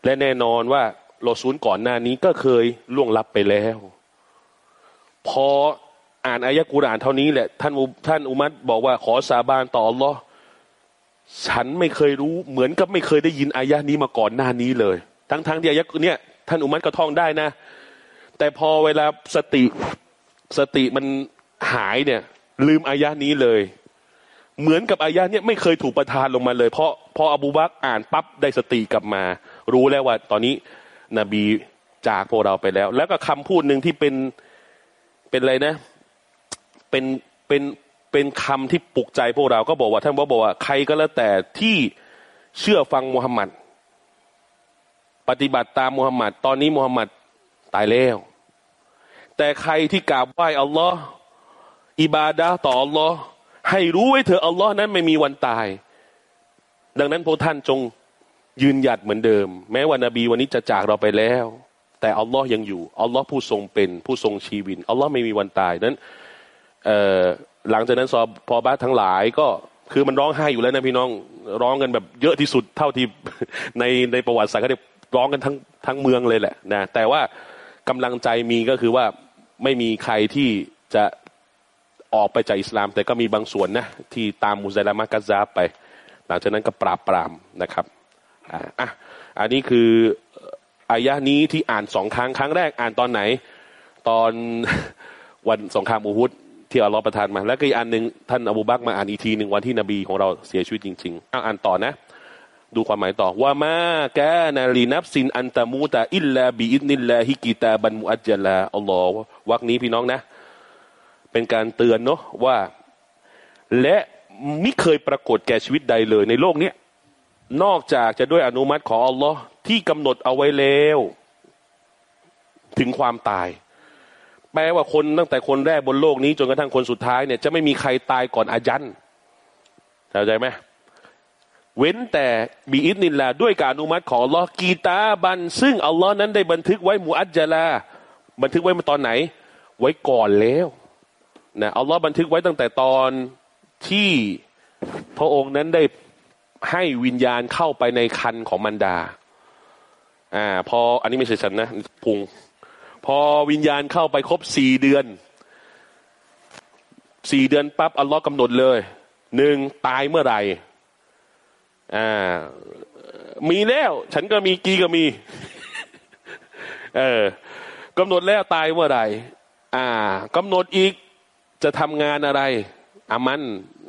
และแน่นอนว่ารอซูลก่อนหน้านี้ก็เคยล่วงลับไปแล้ว พออ่านอายะกุรานเท่านี้แหละท่านท่านอุมัดบอกว่าขอสาบานต่ออัลลอฮ์ฉันไม่เคยรู้เหมือนกับไม่เคยได้ยินอายะนี้มาก่อนหน้านี้เลย ทั้งทั้งที่อายะเนี่ยท่านอุมัดก็ท่องได้นะ แต่พอเวลาสติสติมันหายเนี่ย ลืมอายะนี้เลย เหมือนกับอายะเนี่ยไม่เคยถูกประทานลงมาเลย เพราะพออบูบักอ่านปั๊บได้สติกลับมา รู้แล้วว่า ตอนนี้นบีจากพวกเราไปแล้ว แล้วก็คำพูดหนึ่งที่เป็นเป็นอะไรนะ เป็นเป็นเป็นคำที่ปลุกใจพวกเราก็บอกว่าท่านบอกว่าใครก็แล้วแต่ที่เชื่อฟังมุฮัมมัด ปฏิบัติตามมุฮัมมัดตอนนี้มุฮัมมัดตายแล้ว แต่ใครที่กราบไหว้อัลลอฮ์อิบาดาต่ออัลลอฮ์ให้รู้ไว้เถอะอัลลอฮ์นั้นไม่มีวันตาย ดังนั้นพวกท่านจงยืนหยัดเหมือนเดิม แม้ว่านาบีวันนี้จะจากเราไปแล้ว แต่อัลลอฮ์ยังอยู่อัลลอฮ์ผู้ทรงเป็นผู้ทรงชีวินอัลลอฮ์ไม่มีวันตายนั้นหลังจากนั้นซอพอบ้าทั้งหลายก็คือมันร้องไห้อยู่แล้วนะพี่น้องร้องกันแบบเยอะที่สุดเท่าที่ในในประวัติศาสตร์ ร้องกันทั้งทั้งเมืองเลยแหละนะแต่ว่ากำลังใจมีก็คือว่าไม่มีใครที่จะออกไปจากอิสลาม แต่ก็มีบางส่วนนะที่ตามมุซัลามะกัซาไป หลังจากนั้นก็ปราบปรามนะครับอะอันนี้คืออายะนี้ที่อ่านสองครั้งครั้งแรกอ่านตอนไหน ตอนวันสงครามอูฮุดที่อัลลอฮ์ประทานมา แล้วก็อีกอันหนึ่งท่านอบูบักมาอ่านอีกทีหนึ่งวันที่นบีของเราเสียชีวิตจริงๆอ่านต่อนะ ดูความหมายต่อว่ามาแกนาลีนับสินอันตามูตาอิลลาบีอินนิลลาฮิกิตาบันมุอัจจลาอัลลอฮ์วักนี้พี่น้องนะ เป็นการเตือนเนาะว่า และไม่เคยปรากฏแก่ชีวิตใดเลยในโลกเนี้ยนอกจากจะด้วยอนุมัติของอัลลอฮ์ที่กำหนดเอาไว้แล้วถึงความตาย แปลว่าคนตั้งแต่คนแรกบนโลกนี้ จนกระทั่งคนสุดท้ายเนี่ยจะไม่มีใครตายก่อนอายันเข้าใจไหม เว้นแต่บีอิสนินลาด้วยการอนุมัติของอัลลอฮ์กีตาบัน ซึ่งอัลลอฮ์นั้นได้บันทึกไว้มูอัจจลา บันทึกไว้มาตอนไหน ไว้ก่อนแล้วนะอัลลอฮ์บันทึกไว้ตั้งแต่ตอนที่พระองค์นั้นได้ให้วิญญาณเข้าไปในคันของมันดา อ่า พออันนี้ไม่ใช่ฉันนะพุง พอวิญญาณเข้าไปครบสี่เดือนสี่เดือนปั๊บอัลลอฮ์กำหนดเลยหนึ่งตายเมื่อไหร่ อ่ามีแล้ว ฉันก็มีกีก็มี เออกำหนดแล้วตายเมื่อไหร่อ่ากำหนดอีกจะทำงานอะไรอามัน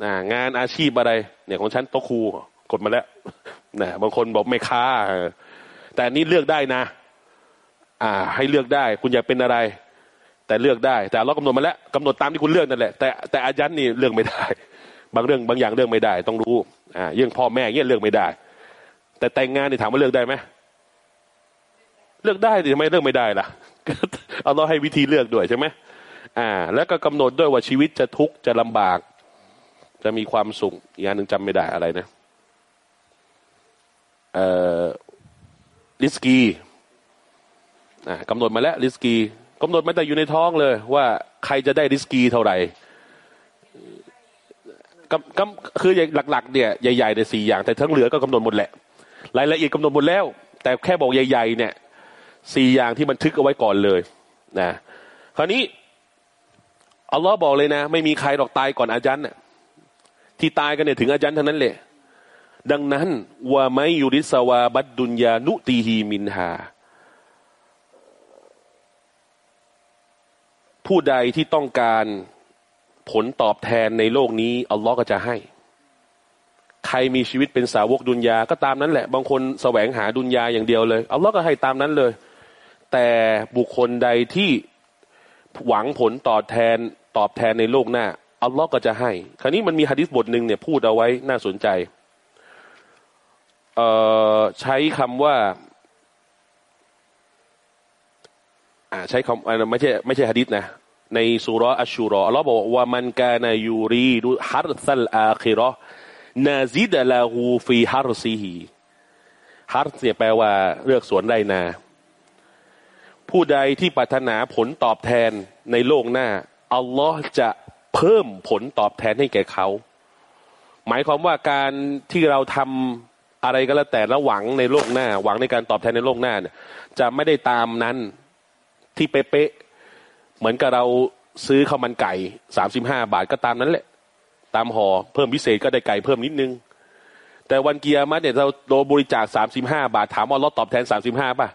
อ่างานอาชีพอะไร เนี่ยของฉันโตครูกดมาแล้วนะบางคนบอกไม่ค้าแต่นี่เลือกได้นะ อ่า ให้เลือกได้ คุณอยากเป็นอะไร แต่เลือกได้ แต่เรากำหนดมาแล้วกำหนดตามที่คุณเลือกนั่นแหละแต่แต่อายันนี่เลือกไม่ได้ บางเรื่องบางอย่างเลือกไม่ได้ ต้องรู้ อ่าเรื่องพ่อแม่เงี้ยเลือกไม่ได้ แต่แต่งงานนี่ถามว่าเลือกได้ไหมเลือกได้แต่ทำไมเลือกไม่ได้ล่ะเอาเราให้วิธีเลือกด้วยใช่ไหมอ่า แล้วก็กำหนดด้วยว่าชีวิตจะทุกข์จะลำบาก จะมีความสุขอีกอย่างหนึ่งจำไม่ได้อะไรนะเอ่อลิสกีอ่ากำหนดมาแล้วริสกีกำหนดมาแต่อยู่ในท้องเลย ว่าใครจะได้ริสกีเท่าไหร่ กำคือหลัก ๆ เนี่ยใหญ่ๆในสี่อย่างแต่ทั้งเหลือก็กำหนดหมดแหละรายละเอียดกำหนดหมดแล้ว แต่แค่บอกใหญ่ ๆ เนี่ยสี่อย่างที่บันทึกเอาไว้ก่อนเลยนะคราวนี้อัลลอฮ์บอกเลยนะ ไม่มีใครหรอกตายก่อนอาจันน่ะที่ตายกันเนี่ยถึงอาจันเท่านั้นแหละดังนั้นว่าไม่ยูริสวาบัดดุนยานุตีฮีมินฮาผู้ใดที่ต้องการ ผลตอบแทนในโลกนี้อัลลอฮ์ก็จะให้ ใครมีชีวิตเป็นสาวกดุนยา ก็ตามนั้นแหละ บางคนแสวงหาดุนยาอย่างเดียวเลยอัลลอฮ์ก็ให้ตามนั้นเลย แต่บุคคลใดที่หวังผลตอบแทนตอบแทนในโลกหน้าอัลลอฮ์ก็จะให้ คราวนี้มันมีฮะดิษบทหนึ่งเนี่ยพูดเอาไว้น่าสนใจใช้คำว่าใช้คำไม่ใช่ไม่ใช่ฮะดิษนะ ในสุรอัชชูรออัลลอฮ์บอกว่ามันกานายูรีดูฮัรซัลอาคิรอนาซิดลาหูฟีฮัรซีฮีฮัรเนี่ยแปลว่าเลือกสวนไรนา ผู้ใดที่ปรารถนาผลตอบแทนในโลกหน้า อัลลอฮ์จะเพิ่มผลตอบแทนให้แก่เขา หมายความว่าการที่เราทำอะไรก็แล้วแต่ละหวังในโลกหน้า หวังในการตอบแทนในโลกหน้าเนี่ยจะไม่ได้ตามนั้นที่เป๊ะ เหมือนกับเราซื้อข้าวมันไก่สามสิบห้าบาทก็ตามนั้นแหละ ตามหอ่อเพิ่มพิเศษก็ได้ไก่เพิ่มนิดนึง แต่วันเกียร์มัดเนี่ยเราโดบริจาคสามสิบห้าบาทถามว่าเราตอบแทนสามสิบห้าป่ะ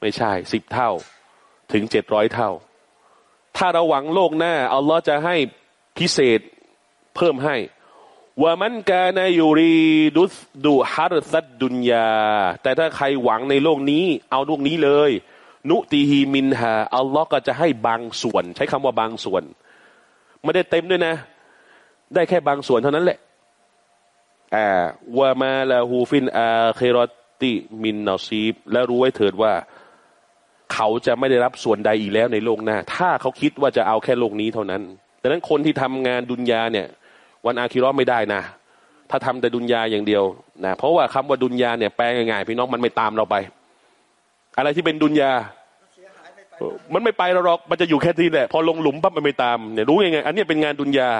ไม่ใช่สิบเท่าถึงเจ็ดร้อยเท่า ถ้าเราหวังโลกหน้าอัลลอฮ์จะให้พิเศษเพิ่มให้ว่ามันกานายูรีดุสดูฮารซัดดุนยา แต่ถ้าใครหวังในโลกนี้ เอาโลกนี้เลย นุตีฮีมินฮาอัลลอฮ์ก็จะให้บางส่วน ใช้คำว่าบางส่วน ไม่ได้เต็มด้วยนะ ได้แค่บางส่วนเท่านั้นแหละอ่าว่ามาลาฮูฟินอาเครอติมินนอซีบและรู้ไว้เถิดว่า เขาจะไม่ได้รับส่วนใดอีกแล้วในโลกหน้า ถ้าเขาคิดว่าจะเอาแค่โลกนี้เท่านั้นดังนั้นคนที่ทำงานดุนยาเนี่ย วันอาคิรอไม่ได้นะถ้าทำแต่ดุนยาอย่างเดียวนะเพราะว่าคำว่าดุนยาเนี่ยแปลง่ายๆพี่น้องมันไม่ตามเราไป อะไรที่เป็นดุนยา มันไม่ไปเราหรอกมันจะอยู่แค่ที่แหละ พอลงหลุมปั๊บมันไม่ตามเนี่ยรู้ยังไง อันนี้เป็นงานดุนยา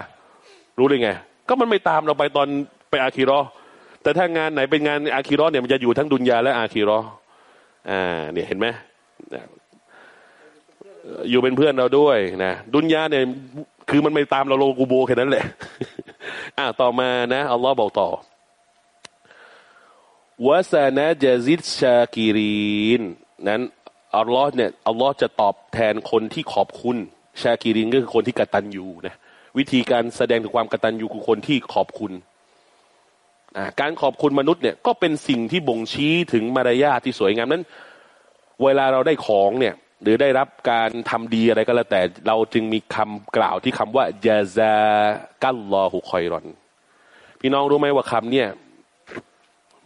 รู้ได้ไง ก็มันไม่ตามเราไปตอนไปอาคิรอแต่ถ้างานไหนเป็นงานอาคิรอเนี่ยมันจะอยู่ทั้งดุนยาและอาคิรออ่า เนี่ยเห็นไหมอยู่เป็นเพื่อนเราด้วยนะดุนยาเนี่ยคือมันไม่ตามเราโลกูโบแค่นั้นแหละ อ่าต่อมานะอัลลอฮ์บอกต่อวะซานะจซิดชากิรีน นั้นอัลลอฮ์เนี่ยอัลลอฮ์จะตอบแทนคนที่ขอบคุณชากิรินก็คือคนที่กตัญญูนะวิธีการแสดงถึงความกตัญญูคือคนที่ขอบคุณการขอบคุณมนุษย์เนี่ยก็เป็นสิ่งที่บ่งชี้ถึงมารยาทที่สวยงามนั้น เวลาเราได้ของเนี่ย หรือได้รับการทำดีอะไรก็แล้วแต่ เราจึงมีคำกล่าวที่คำว่ายาซากัลลอฮุคอยรอน พี่น้องรู้ไหมว่าคำเนี่ย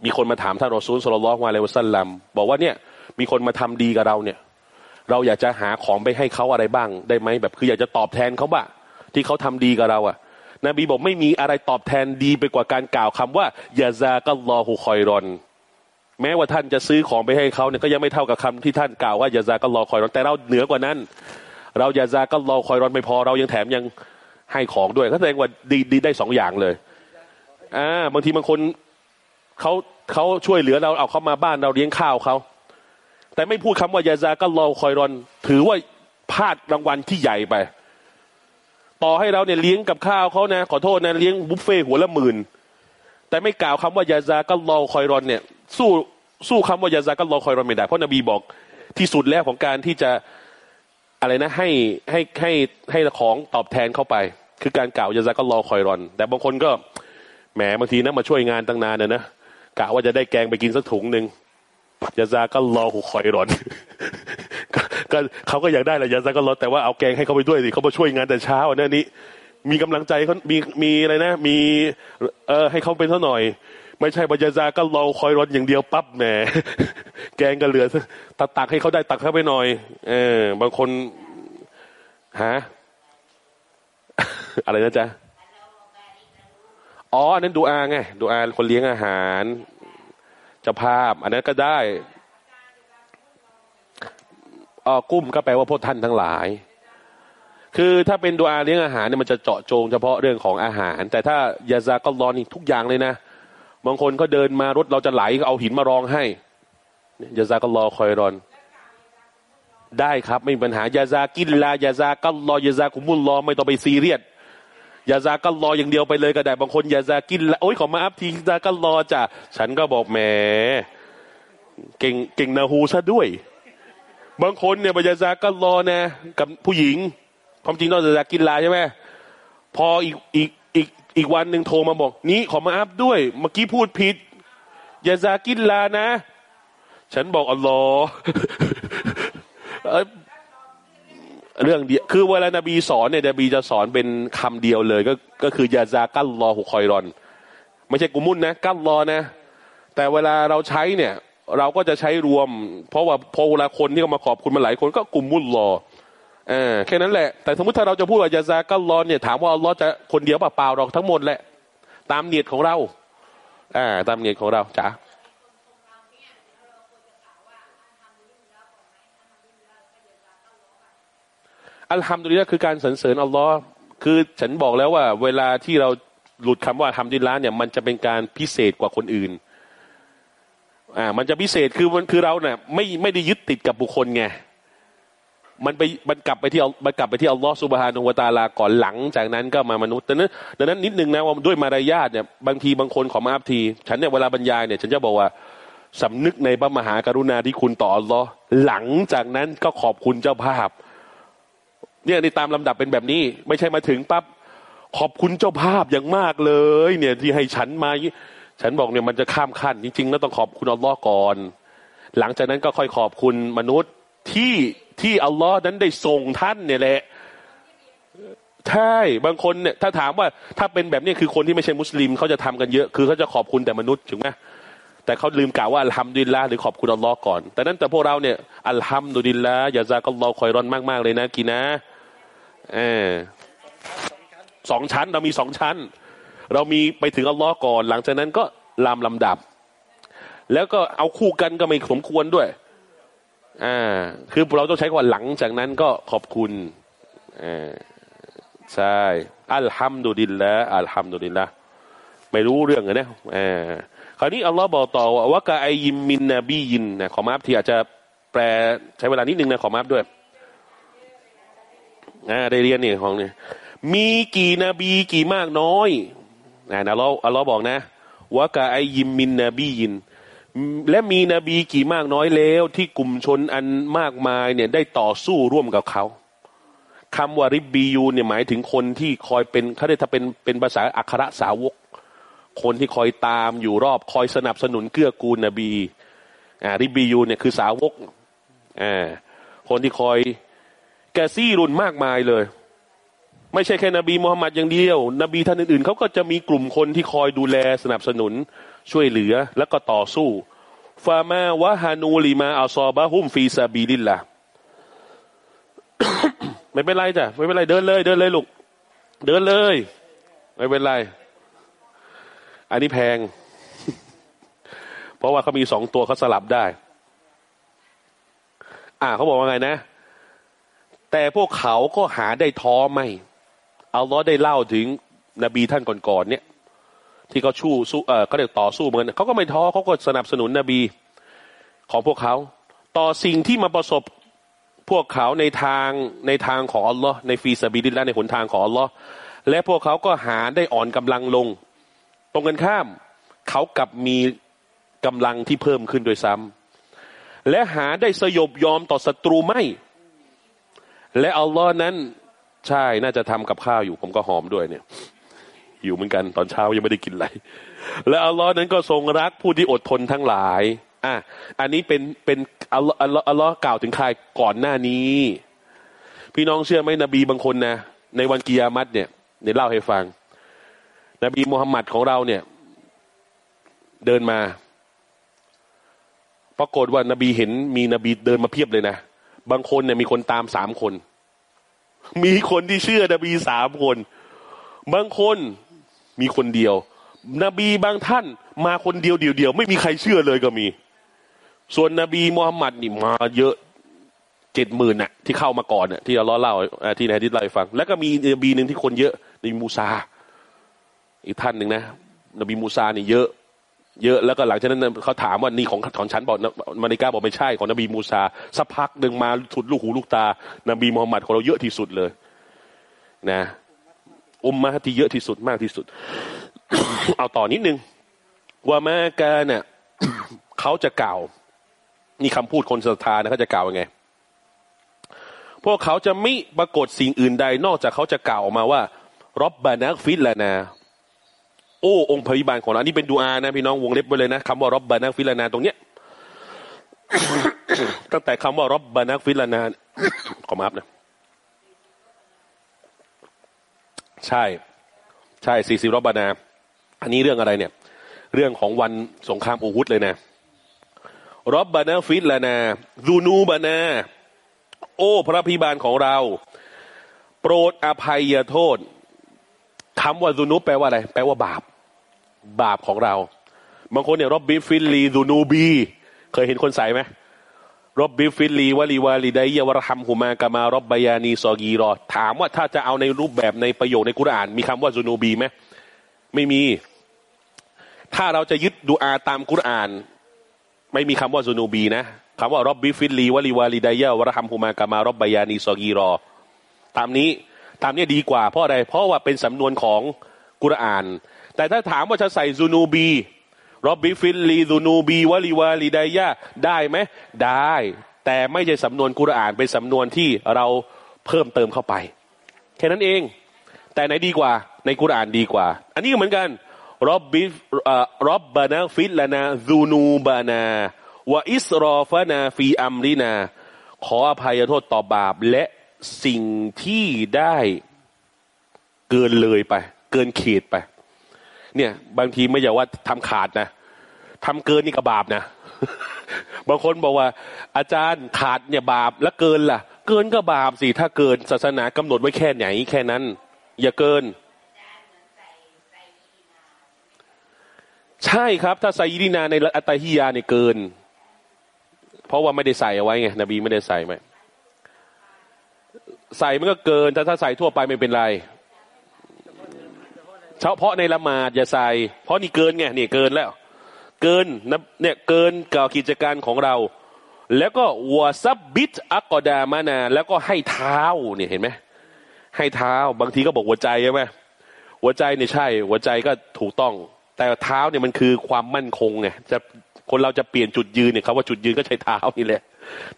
มีคนมาถามท่านรอซูลสุลลัลฮวาเลวะซัลลัมบอกว่าเนี่ย มีคนมาทำดีกับเราเนี่ย เราอยากจะหาของไปให้เขาอะไรบ้างได้ไหมแบบคืออยากจะตอบแทนเขาบ้าที่เขาทำดีกับเราอะนบีบอกไม่มีอะไรตอบแทนดีไปกว่าการกล่าวคำว่ายาซากัลลอฮุคอยรอน แม้ว่าท่านจะซื้อของไปให้เขาเนี่ยก็ยังไม่เท่ากับคำที่ท่านกล่าวว่ายาซากัลลอฮุคอยรอน แต่เราเหนือกว่านั้น เรายาซากัลลอฮุคอยรอนไม่พอเรายังแถมยังให้ของด้วยก็แสดงว่าดีดีได้สองอย่างเลยอ่าบางทีบางคนเขาเขาช่วยเหลือเราเอาเขามาบ้านเราเลี้ยงข้าวเขา แต่ไม่พูดคำว่ายาซากัลลอคอยรอน ถือว่าพลาดรางวัลที่ใหญ่ไป ต่อให้เราเนี่ยเลี้ยงกับข้าวเขานะ ขอโทษนะเลี้ยงบุฟเฟ่หัวละหมื่นแต่ไม่กล่าวคำว่ายาซากัลลอคอยรอนเนี่ย สู้สู้คำว่ายาซากัลลอคอยรอนไม่ได้เพราะนบีบอกที่สุดแล้วของการที่จะอะไรนะให้ให้ให้ให้ของตอบแทนเข้าไป คือการกล่าวยาซากัลลอคอยรอน แต่บางคนก็แหมบางทีนะมาช่วยงานตั้งนานนะนะกะว่าจะได้แกงไปกินสักถุงหนึ่ง ยาซากัลลอหูคอยรอนก็เขาก็อยากได้แหละยาซากัลลอแต่ว่าเอาแกงให้เขาไปด้วยสิเขามาช่วยงานแต่เช้าเนี่ยนี้ มีกำลังใจเขามีมีอะไรนะ มี เออให้เขาเป็นเท่าหน่อย ไม่ใช่บรรยาซาก็รอคอยรอนอย่างเดียวปั๊บแหมแกงก็เหลือตักตักให้เขาได้ตักเข้าไปหน่อย เออ บางคนฮะอะไรนะจ๊ะอ๋ออันนั้นดูอาไงดูอาคนเลี้ยงอาหาร จ้าภาพ อันนั้นก็ได้ออกุ้มก็แปลว่าพวกท่านทั้งหลาย คือถ้าเป็นดูอาเลี้ยงอาหารเนี่ยมันจะเจาะจงเฉพาะเรื่องของอาหาร แต่ถ้ายาซาก็รอนี่ทุกอย่างเลยนะ บางคนก็เดินมารถเราจะไหลก็เอาหินมารองให้ยาซาก็รอคอยรอน ได้ครับไม่มีปัญหายาซากินลายาซากัลลอยาซาคุมุลลอไม่ต้องไปซีเรียส ยาซากัลลออย่างเดียวไปเลยก็ได้บางคนยาซากินละโอ้ยขอมาอัพทีซากัลลอจ้ะฉันก็บอกแหมเก่งเก่งนาฮูซะด้วย บางคนเนี่ยบยาซากัลลอนะ กับผู้หญิงความจริงต้องยาซากินลาใช่ไหมพออีกอีกอีกอีกวันหนึ่งโทรมาบอก นี้ขอมาอัพด้วย เมื่อกี้พูดผิดยาซากินลานะ ฉันบอกอัลลอฮ์ เรื่องเดียวคือเวลานบีสอนเนี่ยนบีจะสอนเป็นคำเดียวเลย ก็ก็คือยาซากัลลอหุคอยรอน ไม่ใช่กุมุนนะกัลลอนะ แต่เวลาเราใช้เนี่ย เราก็จะใช้รวม เพราะว่าพอเวลาคนที่เขามาขอบคุณมาหลายคนก็กุมมุลลอเออแค่นั้นแหละ แต่สมมติถ้าเราจะพูดว่ายาซากัลลอเนี่ยถามว่าอัลลอฮ์จะคนเดียวเปล่าเปล่าเราทั้งหมดแหละ ตามเนียดของเราอ่าตามเนียดของเราจ้า อัลฮัมดุลิลละคือการสรรเสริญอัลลอฮ์คือฉันบอกแล้วว่า เวลาที่เราหลุดคำว่าทำดิลละเนี่ยมันจะเป็นการพิเศษกว่าคนอื่นอ่ามันจะพิเศษคือมันคือเราเนี่ยไม่ไม่ได้ยึดติดกับบุคคลไงมันไปมันกลับไปที่มันกลับไปที่อัลลอฮ์สุบฮานุวะตาลาก่อนหลังจากนั้นก็มามนุษย์ดังนั้นดังนั้นนิดนึงนะว่าด้วยมารยาทเนี่ยบางทีบางคนขอมาอัพที ฉันเนี่ยเวลาบรรยายเนี่ย ฉันจะบอกว่าสำนึกในพระมหากรุณาที่คุณต่ออัลลอฮ์หลังจากนั้นก็ขอบคุณเจ้าภาพ เนี่ยในตามลำดับเป็นแบบนี้ ไม่ใช่มาถึงปั๊บขอบคุณเจ้าภาพอย่างมากเลย เนี่ยที่ให้ฉันมา ฉันบอกเนี่ยมันจะข้ามขั้นจริงๆแล้วต้องขอบคุณอัลลอฮ์ก่อน หลังจากนั้นก็ค่อยขอบคุณมนุษย์ที่ที่อัลลอฮ์นั้นได้ส่งท่านเนี่ยแหละใช่บางคนเนี่ยถ้าถามว่าถ้าเป็นแบบนี้คือคนที่ไม่ใช่มุสลิมเขาจะทำกันเยอะ คือเขาจะขอบคุณแต่มนุษย์ถึงไหมแต่เขาลืมกล่าวว่าอัลฮัมดุลิลละหรือขอบคุณอัลลอฮ์ก่อน แต่นั้นแต่พวกเราเนี่ยอัลฮัมดุลิลละอย่าซากัลลอฮ์คอยร้อนมากๆเลยนะกีนะ เออสองชั้น เรามีสองชั้น เรามีไปถึงอัลลอฮ์ก่อน หลังจากนั้นก็ลามลำดับ แล้วก็เอาคู่กันก็ไม่สมควรด้วยอ่าคือเราต้องใช้คำว่าหลังจากนั้นก็ขอบคุณอ่าใช่อัลฮัมดุลิลละอัลฮัมดุลิลละไม่รู้เรื่องเลยนะอ่าคราวนี้อัลลอฮ์บอกต่อว่าكأين من نبي นะขอมาบที่อาจจะแปลใช้เวลานิดนึงนะขอมาบด้วย อได้เรียนเนี่ยของเนี่ยมีกี่นบีกี่มากน้อยนะอัลลอฮ์อัลลอฮ์บอกนะว่าكأين من نبي และมีนบีกี่มากน้อยแล้ว ที่กลุ่มชนอันมากมายเนี่ยได้ต่อสู้ร่วมกับเขาคำว่าربيونเนี่ยหมายถึงคนที่คอยเป็นเขาเรียกถ้าเป็นเป็นภาษาอัครสาวก คนที่คอยตามอยู่รอบคอยสนับสนุนเกื้อกูลนบีอ่าربيونเนี่ยคือสาวกอ่าคนที่คอย แกซี่รุนมากมายเลย ไม่ใช่แค่นบีมูฮัมมัดอย่างเดียว นบีท่านอื่นๆเขาก็จะมีกลุ่มคนที่คอยดูแลสนับสนุนช่วยเหลือแล้วก็ต่อสู้فما وهنوا لما أصابهم في سبيل اللهไม่เป็นไรจ้ะไม่เป็นไรเดินเลย เดินเลยลูก เดินเลย ไม่เป็นไร อันนี้แพง เพราะว่าเขามีสองตัวเขาสลับได้ อ่าเขาบอกว่าไงนะ แต่พวกเขาก็หาได้ท้อไม่เอาล้อได้เล่าถึงนบีท่านก่อนๆเนี่ย ที่เขาชู้สู้เออเขาเรียกต่อสู้เหมือนเขาก็ไม่ท้อเขาก็สนับสนุนนบีของพวกเขา ต่อสิ่งที่มาประสบพวกเขาในทางในทางของอัลลอฮ์ในฟีซาบิดิและในหนทางของอัลลอฮ์และพวกเขาก็หาได้อ่อนกำลังลง ตรงกันข้าม เขากลับมีกำลังที่เพิ่มขึ้นโดยซ้ำและหาได้สยบยอมต่อศัตรูไม่ และอัลลอฮ์นั้นใช่น่าจะทำกับข้าวอยู่ผมก็หอมด้วยเนี่ย อยู่เหมือนกันตอนเช้ายังไม่ได้กินอะไร และอัลลอฮ์นั้นก็ทรงรักผู้ที่อดทนทั้งหลายอะอันนี้เป็นเป็นอัลลอฮ์อัลลอฮ์กล่าวถึงใครก่อนหน้านี้ พี่น้องเชื่อไหมนบีบางคนนะในวันกิยามัตเนี่ยเดี๋ยวเล่าให้ฟัง นบีมุฮัมมัดของเราเนี่ย เดินมา ปรากฏว่านบีเห็นมีนบีเดินมาเพียบเลยนะ บางคนเนี่ยมีคนตามสามคน มีคนที่เชื่อนบีสามคน บางคนมีคนเดียว นบีบางท่านมาคนเดียวเดียวเดียวไม่มีใครเชื่อเลยก็มี ส่วนนบีมูฮัมมัดนี่มาเยอะเจ็ดหมื่นน่ะที่เข้ามาก่อนน่ะที่เราเล่าที่นายที่เล่าให้ฟัง แล้วก็มีนบีหนึ่งที่คนเยอะนบีมูซา อีกท่านหนึ่งนะ นบีมูซานี่เยอะ เยอะแล้วก็หลังจากนั้นเขาถามว่านี่ของของฉันบอกมาริกาบอกไม่ใช่ของนบีมูซาสักพักหนึ่งมาสุดลูกหูลูกตา นบีมูฮัมมัดของเราเยอะที่สุดเลย นะอุมมาที่เยอะที่สุดมากที่สุด เอาต่อนิดนึงوما كان เนี่ยเขาจะกล่าวนี่คำพูดคนศรัทธานะเขาจะกล่าวยังไง พวกเขาจะไม่ปรากฏสิ่งอื่นใด นอกจากเขาจะกล่าวออกมาว่า ربنا اغفر لنا โอ้องค์พระอภิบาลของเราอันนี้เป็นดูอานะพี่น้องวงเล็บไปเลยนะคำว่าربنا اغفر لنا ตรงเนี้ยตั้งแต่คำว่าربنا اغفر لناขอมาบนะใช่ ใช่สี่สิบ ربنا อันนี้เรื่องอะไรเนี่ย เรื่องของวันสงครามอูฮุดเลยนะربنا اغفر لنا ذنوبنا โอ้ พระอภิบาลของเรา โปรดอภัยโทษคำว่าซูนูแปลว่าอะไร แปลว่าบาป บาปของเรา บางคนเนี่ยرب اغفر لي ذنوبي เคยเห็นคนใส่ไหมرب اغفر لي ولوالدي وارحمهما كما ربياني صغيرا ถามว่าถ้าจะเอาในรูปแบบในประโยคในกุรอาน มีคำว่าذنوبي ไหมไม่มี ถ้าเราจะยึดดูอาตามกุรอาน ไม่มีคำว่าذنوبي นะคำว่า رب اغفر لي ولوالدي وارحمهما كما ربياني صغيرا ตามนี้ตามนี้ดีกว่าเพราะอะไร เพราะว่าเป็นสำนวนของกุรอาน แต่ถ้าถามว่าจะใส่ذنوبي رب اغفر لي ذنوبي ولوالدي ได้ไหมได้ แต่ไม่ใช่สำนวนกุรอานเป็นสำนวนที่เราเพิ่มเติมเข้าไป แค่นั้นเอง แต่ไหนดีกว่า ในกุรอานดีกว่า อันนี้ก็เหมือนกันرب ربنا اغفر لنا ذنوبنا وإسرافنا في أمرنا ขออภัยโทษต่อบาปและสิ่งที่ได้เกินเลยไป เกินเขตไป เนี่ย บางทีไม่อยากว่าทำขาดนะทำเกินนี่ก็บาปนะบางคนบอกว่า อาจารย์ขาดเนี่ยบาปแล้วเกินล่ะ เกินก็บาปสิถ้าเกินศาสนากำหนดไว้แค่ไหนแค่นั้น อย่าเกิน ใช่ครับ ถ้าใส่ยีดีนาในอัตฮิยาเนี่ยเกิน เพราะว่าไม่ได้ใส่เอาไว้ไงนบีไม่ได้ใส่ไหมใส่มันก็เกินแต่ถ้าใส่ทั่วไปไม่เป็นไร เฉพาะในละหมาดอย่าใส่ เพราะนี่เกินไงนี่เกินแล้ว เกินนะเนี่ยเกินกับกิจการของเรา แล้วก็วัวซับบิตอักกอดามานา แล้วก็ให้เท้าเนี่ยเห็นไหมให้เท้าบางทีก็บอกหัวใจใช่ไหมหัวใจเนี่ยใช่ หัวใจก็ถูกต้อง แต่เท้าเนี่ยมันคือความมั่นคงไงจะคนเราจะเปลี่ยนจุดยืนเนี่ยครับว่าจุดยืนก็ใช้เท้านี่แหละ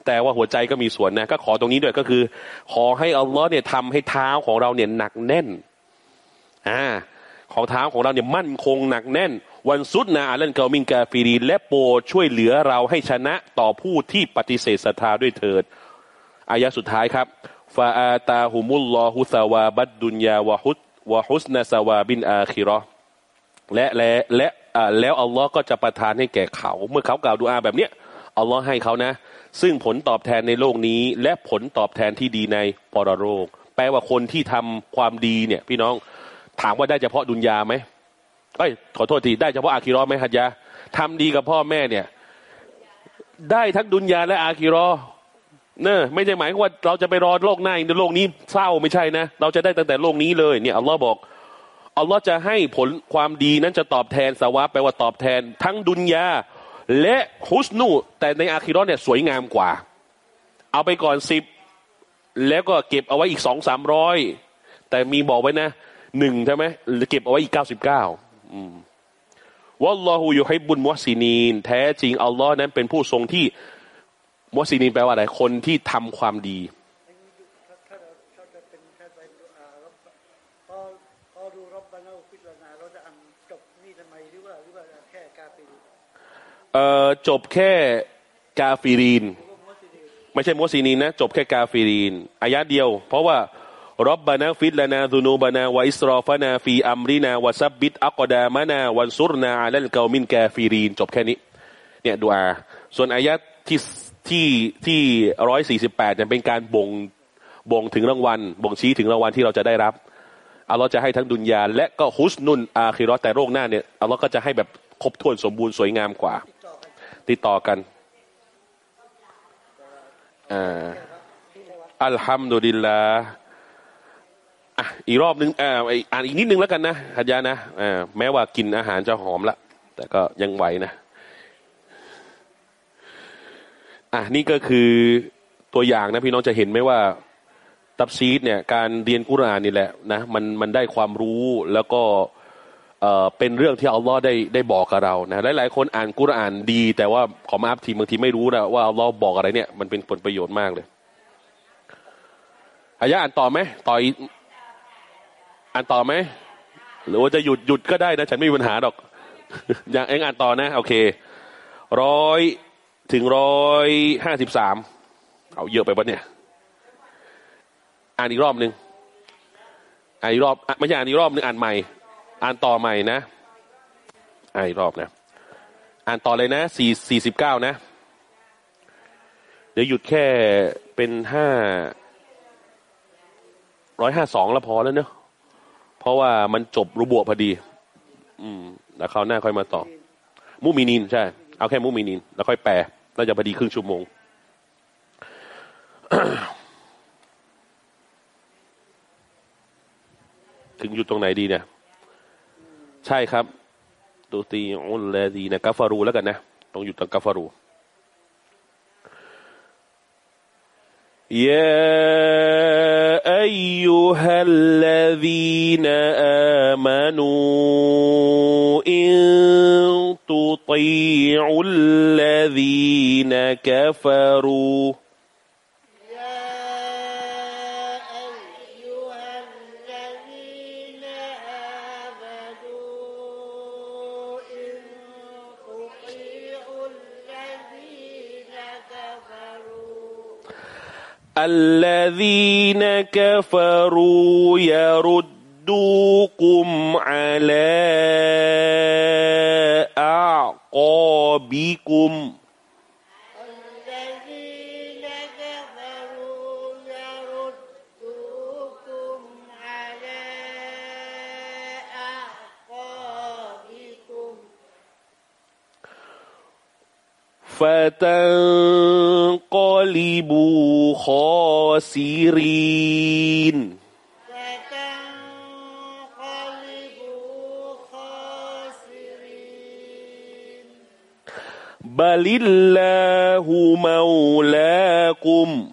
แต่ว่าหัวใจก็มีส่วนนะก็ขอตรงนี้ด้วยก็คือ ขอให้อัลลอฮ์เนี่ยทำให้เท้าของเราเนี่ยหนักแน่นอ่า ของเท้าของเราเนี่ยมั่นคงหนักแน่น วันสุดนาอัลนเกามิงกาฟีรีและโปรช่วยเหลือเราให้ชนะต่อผู้ที่ปฏิเสธศรัทธาด้วยเถิดอายะสุดท้ายครับฟาอาตาฮุมุลลอฮุสาวาบัดดุนยาวะฮุสวะฮุสนาสวาบินอาคิรอและและและแล้วอัลลอฮ์ก็จะประทานให้แก่เขา เมื่อเขากล่าวดูอาแบบเนี้ยอัลลอฮ์ให้เขานะ ซึ่งผลตอบแทนในโลกนี้ และผลตอบแทนที่ดีในปรโลกแปลว่าคนที่ทำความดีเนี่ย พี่น้อง ถามว่าได้เฉพาะดุนยาไหมเอ้ยขอโทษทีได้เฉพาะอาคิรอไหมฮัจยาทำดีกับพ่อแม่เนี่ย ได้ทั้งดุนยาและอาคิรอเนอะไม่ใช่หมายว่าเราจะไปรอโลกหน้าในโลกนี้เศร้าไม่ใช่นะ เราจะได้ตั้งแต่โลกนี้เลยเนี่ยอัลลอฮ์บอกอัลลอฮ์จะให้ผลความดีนั้นจะตอบแทนสวะแปลว่าตอบแทน ทั้งดุนยาและฮุสนูแต่ในอาคิรอเนี่ยสวยงามกว่า เอาไปก่อนสิบแล้วก็เก็บเอาไว้อีกสองสามร้อยแต่มีบอกไว้นะ หนึ่งใช่ไหมหรือเก็บเอาไว้อีกเก้าสิบเก้าวัลลอฮูอยู่ให้บุญมุสซีนีน แท้จริงอัลลอฮ์นั้นเป็นผู้ทรงที่محسنين แปลว่าอะไร คนที่ทำความดีเอ่อจบแค่ كافرين ไม่ใช่ محسنين นะ จบแค่ كافرين อายะเดียว เพราะว่า ربنا اغفر لنا ذنوبنا وإسرافنا في أمرنا وثبت أقدامنا وانصرنا على القوم الكافرين จบแค่นี้ เนี่ยดูอา ส่วนอายะที่ที่ที่ร้อยสี่สิบแปดเนี่ยเป็นการบ่งบ่งถึงรางวัลบ่งชี้ถึงรางวัลที่เราจะได้รับอัลลอฮ์จะให้ทั้งดุนยา และก็ฮุสนุนอาคิรอแต่โรคหน้าเนี่ยอัลลอฮ์ก็จะให้แบบครบถ้วนสมบูรณ์สวยงามกว่า ติดต่อกันอ่าอัลฮัมดุลิลลา อะอีกรอบนึงอ่าอ่านอีกนิดนึงแล้วกันนะฮัจยานะอ่าแม้ว่ากินอาหารจะหอมละแต่ก็ยังไหวนะอะนี่ก็คือตัวอย่างนะพี่น้องจะเห็นไหมว่าตับซีดเนี่ยการเรียนกุรอานนี่แหละนะมันมันได้ความรู้แล้วก็เอ่อเป็นเรื่องที่อัลลอฮ์ได้ได้บอกกับเรานะหลายๆคนอ่านกุรอานดี แต่ว่าขอมาอัพทีบางทีไม่รู้นะว่าอัลลอฮ์บอกอะไรเนี่ยมันเป็นผลประโยชน์มากเลยอายะอ่านต่อไหมต่อ อ่านต่อไหม หรือว่าจะหยุดหยุดก็ได้นะ ฉันไม่มีปัญหาหรอก อย่างเองอ่านต่อนะ โอเค ร้อยถึงร้อยห้าสิบสาม เอาเยอะไปปะเนี่ย อ่านอีกรอบหนึ่งอ่านอีกรอบไม่ใช่อ่านอีกรอบหนึ่งอ่านใหม่ อ่านต่อใหม่นะ อ่านอีกรอบนะ อ่านต่อเลยนะสี่สี่สิบเก้านะ เดี๋ยวหยุดแค่เป็นห้าร้อยห้าสองแล้วพอแล้วเนอะ เพราะว่ามันจบรูบวพอดี อืม แล้วคราวหน้าค่อยมาต่อ มุมินินใช่ เอาแค่มุมินิน แล้วค่อยแปลน่าจะพอดีครึ่งชั่วโมงถึงอยู่ตรงไหนดีเนี่ย ใช่ครับ ตูตีอุลแลดีนะกัฟารูแล้วกันนะ ต้องอยู่ตรงกัฟารู يا أيها الذين آمنوا إن تطيعوا الذين كفروا الذين كفروا يردوكم على أعقابكم. فتنقلبوا خاسرين. بل الله مولاكم.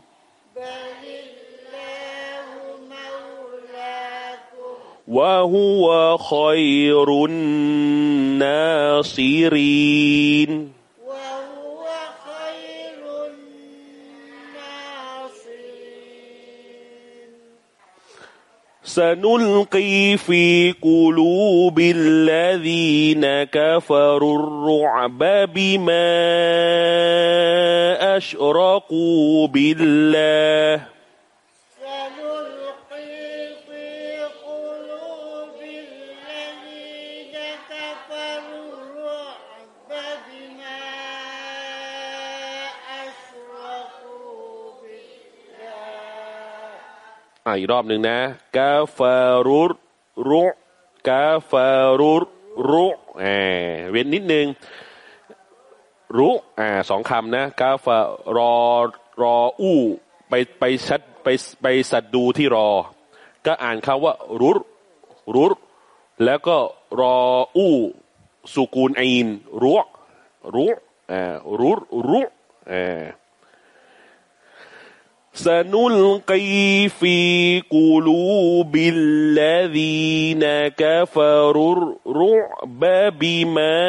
وهو خير الناصرين. سنلقي في قلوب الذين كفروا الرعب بما أشركوا بالله. อะอีกรอบหนึ่งนะกาฟารุรุกาฟารุรุแอ่เว้นนิดนึงรุอ่าสองคำนะกาฟารอรออู้ไปไปชัดไปไปสัดดูที่รอ ก็อ่านคำว่ารุรรุรแล้วก็รออู้สุกูนอินรุรุอ่ารุรรุอ่า سنلقي في قلوب الذين كفروا الرعب بما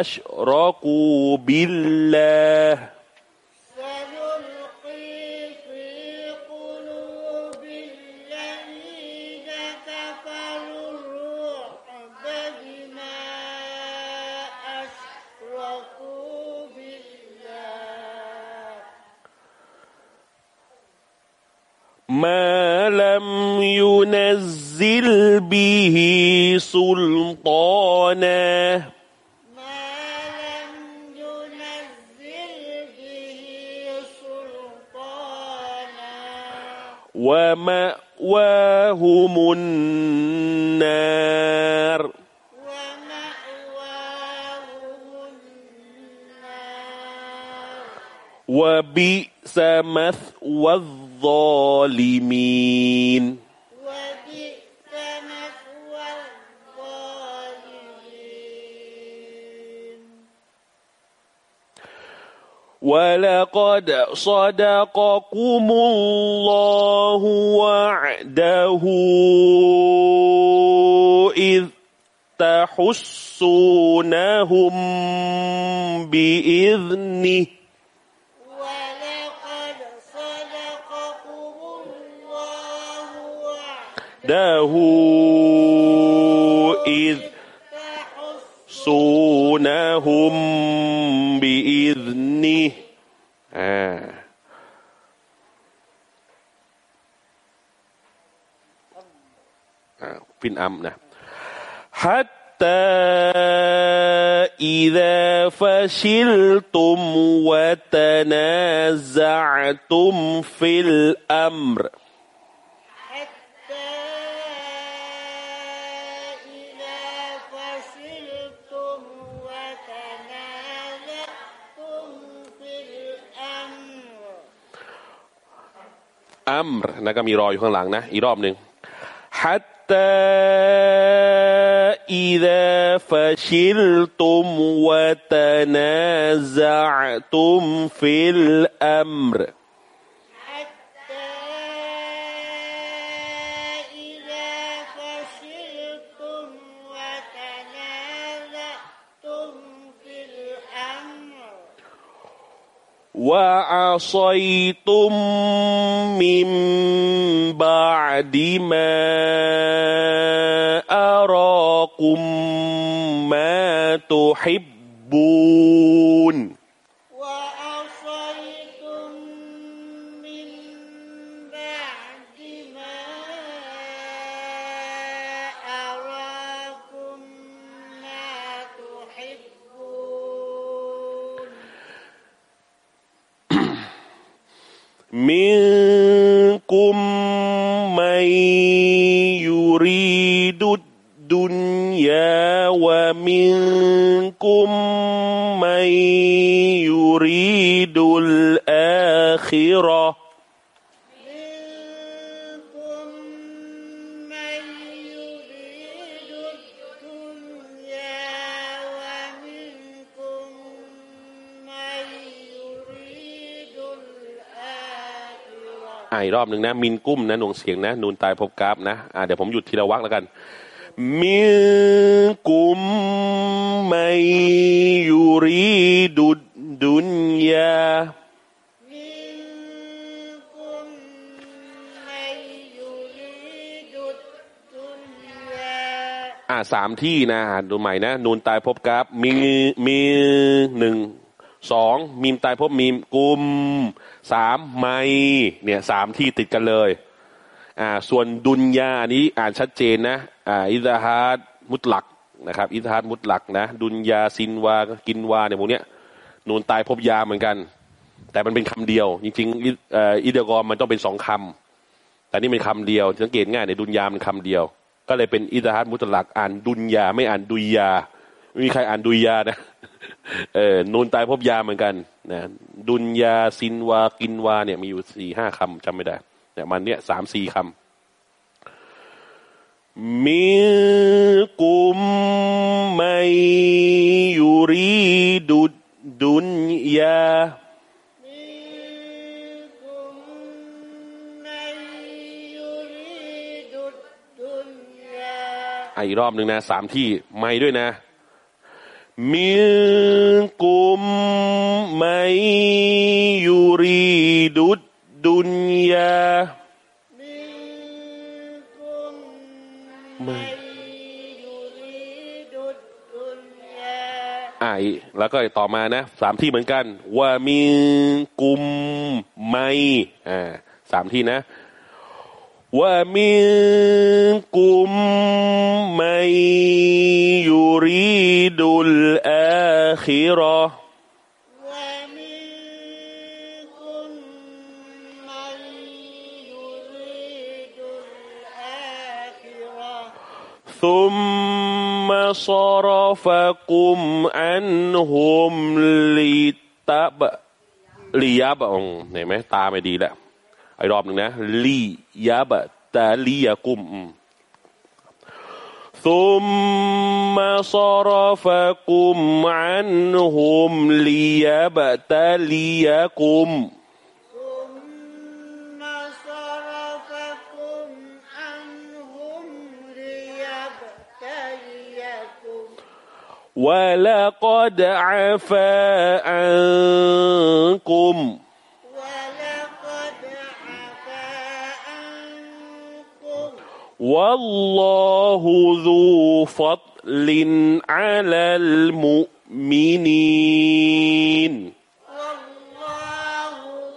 أشركوا بالله. ما لم ينزل به سلطانا. ما لم ينزل به سلطانا. ومأواهم النار. ومأواهم النار. وبئس مثوى الظالمين. ولقد صدقكم الله وعده إذ تحسونهم بإذنه. وحده إذ صونهم بإذنه آه. آه، فين أمنا حتى إذا فشلتم وتنازعتم في الأمر อัมรนะก็มีรออยู่ข้างหลังนะ อีกรอบหนึ่งฮัตตาอิดะฟะชิลตุมวะตนาซะตุมฟิลอัมร์ وعصيتم من بعد ما أراكم ما تحبون. منكم من يريد الدنيا ومنكم من يريد الآخرة อ่าอีกรอบหนึ่งนะ มินกุ้มนะหน่วงเสียงนะ นูนตายพบกราฟนะอ่าเดี๋ยวผมหยุดทีละวักแล้วกัน มินกุมไม่ยูรีดุดดุนยา منكم من يريد الدنيا อ่าสามที่นะอ่านดูใหม่นะ นูนตายพบกราฟมีมีหนึ่งสองมีมตายพบมีมกุมสามไม่เนี่ยสามที่ติดกันเลย อ่าส่วนดุนยาอันนี้อ่านชัดเจนนะอ่าอิซาฮาดมุตลักนะครับ อิซาฮาดมุตลักนะ ดุนยาซินวากินวาเนี่ยพวกเนี้ยนูนตายพบยาเหมือนกัน แต่มันเป็นคำเดียว จริงๆอิเอ่ออิเดกอมมันต้องเป็นสองคำแต่นี่เป็นคำเดียวสังเกตง่ายในดุนยามันคำเดียว ก็เลยเป็นอิซาฮาดมุตลักอ่านดุนยาไม่อ่านดุยยาไม่มีใครอ่านดุยยานะเออนูนตายพบยาเหมือนกันนะดุนยาซินวากินวาเนี่ยมีอยู่สี่ห้าคำจำไม่ได้ เนี่ยมันเนี่ยสามสี่คำมิกุมไม่ยูรีดุดุนยาอีกรอบหนึ่งนะสามที่ไม่ด้วยนะมิกุมไม่ยูรีดุด ดุนยา منكم من من يريد الدنيا อ่ะอีกแล้วก็ต่อมานะสามที่เหมือนกัน ว่ามินกุมไม่อ่าสามที่นะ ว่ามินกุมไม่ยูรีดุลอาคิรอ ثم صرفكم عنهم لتب ลียาบะองเห็นไหมตาไม่ดีแล้วไอ้รอบหนึ่งนะลียาบะตาลียากุมอืม ثم صرفكم عنهم ليبتليكم ثم ولقد عفا عنكم. ولقد عفا عنكم. والله ذو فضل على المؤمنين. والله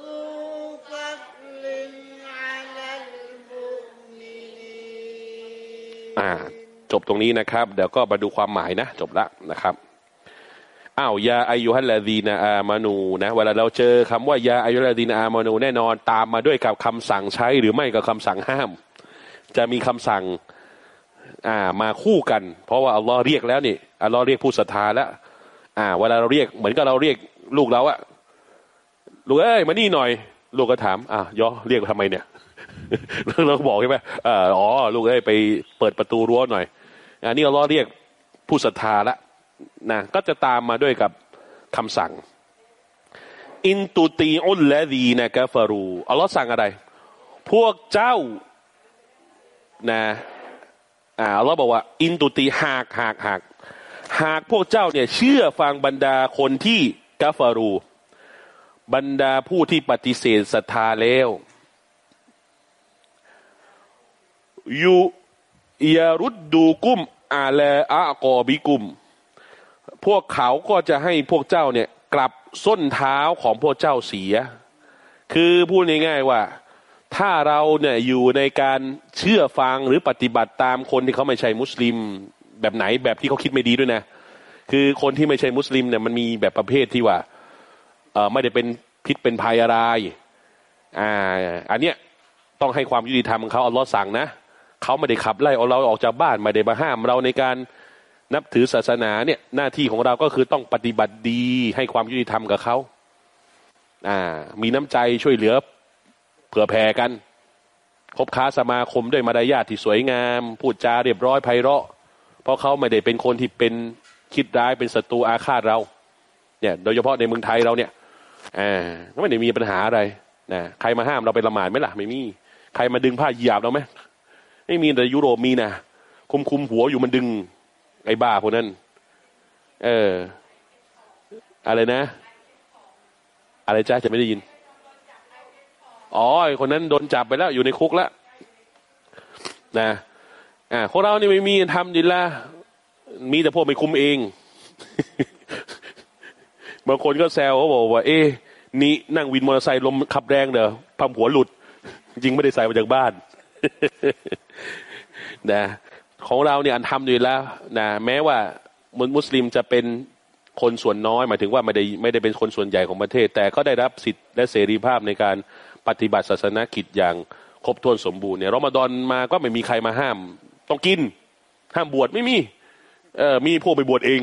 ذو فضل على المؤمنين. อ่า จบตรงนี้นะครับ เดี๋ยวก็มาดูความหมายนะ จบละนะครับอ้าวยาอายุฮัลลาดีนาอามานูนะเวลาเราเจอคำว่ายาอายุฮัลลาดีนาอามานูแน่นอนตามมาด้วยกับคำสั่งใช้หรือไม่กับคำสั่งห้าม จะมีคำสั่งอ่ามาคู่กัน เพราะว่าอัลลอฮ์เรียกแล้วนี่อัลลอฮ์เรียกผู้ศรัทธาแล้วอ่า เวลาเราเรียกเหมือนกับเราเรียกลูกเราอะลูกเอ้ยมานี่หน่อย ลูกก็ถามอะยอเรียกทำไมเนี่ย เราบอกใช่ไหมอ๋อลูกเอ้ยไปเปิดประตูรั้วหน่อยอันนี้อัลลอเรียกผู้ศรัทธาละนะก็จะตามมาด้วยกับคำสั่ง อินตุตีอุลและดีนะกาฟารูอัลลอฮ์สั่งอะไร พวกเจ้านะอ่าอัลลอฮ์บอกว่า อินตุตีหากหากหากหากพวกเจ้าเนี่ยเชื่อฟังบรรดาคนที่กาฟารู บรรดาผู้ที่ปฏิเสธศรัทธาแล้ว ยูยารุดดูกุมอาลอากอบิกุม พวกเขาก็จะให้พวกเจ้าเนี่ย กลับส้นเท้าของพวกเจ้าเสีย คือพูดง่ายๆว่า ถ้าเราเนี่ยอยู่ในการเชื่อฟังหรือปฏิบัติตามคนที่เขาไม่ใช่มุสลิม แบบไหนแบบที่เขาคิดไม่ดีด้วยนะ คือคนที่ไม่ใช่มุสลิมเนี่ยมันมีแบบประเภทที่ว่าเออไม่ได้เป็นพิษเป็นภัยอะไร อ่า อันเนี้ยต้องให้ความยุติธรรมเขาเอัลลอสั่งนะ เขาไม่ได้ขับไล่เอาเราออกจากบ้านไม่ได้มาห้ามเราในการนับถือศาสนาเนี่ย หน้าที่ของเราก็คือต้องปฏิบัติดีให้ความยุติธรรมกับเขาอ่า มีน้ำใจช่วยเหลือ เผื่อแผ่กัน คบค้าสมาคมด้วยมารยาทที่สวยงาม พูดจาเรียบร้อยไพเราะ เพราะเขาไม่ได้เป็นคนที่เป็นคิดร้ายเป็นศัตรูอาฆาตเรา เนี่ย โดยเฉพาะในเมืองไทยเราเนี่ยอ่าไม่ได้มีปัญหาอะไรนะใครมาห้ามเราไปละหมาดไหมล่ะ ไม่มี ใครมาดึงผ้าหยียบเราไหม ไม่มีแต่ยุโรปมีนะคุมคุมหัวอยู่มันดึง ไอ้บ้าพวกนั้น เออ อะไรนะ อะไรจ้าจะไม่ได้ยิน อ๋อคนนั้นโดนจับไปแล้ว อยู่ในคุกแล้วนะอ่าคนเรานี่ไม่มีทำดีละมีแต่พวกไม่คุมเองบางคนก็แซวเขาบอกว่า เอ๊นี่นั่งวินมอเตอร์ไซค์ลมขับแรงเด้อพัมหัวหลุด จริงไม่ได้ใส่มาจากบ้าน นะของเราเนี่ยอันทำอยู่แล้วนะแม้ว่ามุสลิมจะเป็นคนส่วนน้อยหมายถึงว่าไม่ได้ไม่ได้เป็นคนส่วนใหญ่ของประเทศ แต่ก็ได้รับสิทธิและเสรีภาพในการปฏิบัติศาสนกิจอย่างครบถ้วนสมบูรณ์เนี่ยรอมฎอนมาก็ไม่มีใครมาห้าม ต้องกิน ห้ามบวชไม่มีเออมีพวกไปบวชเอง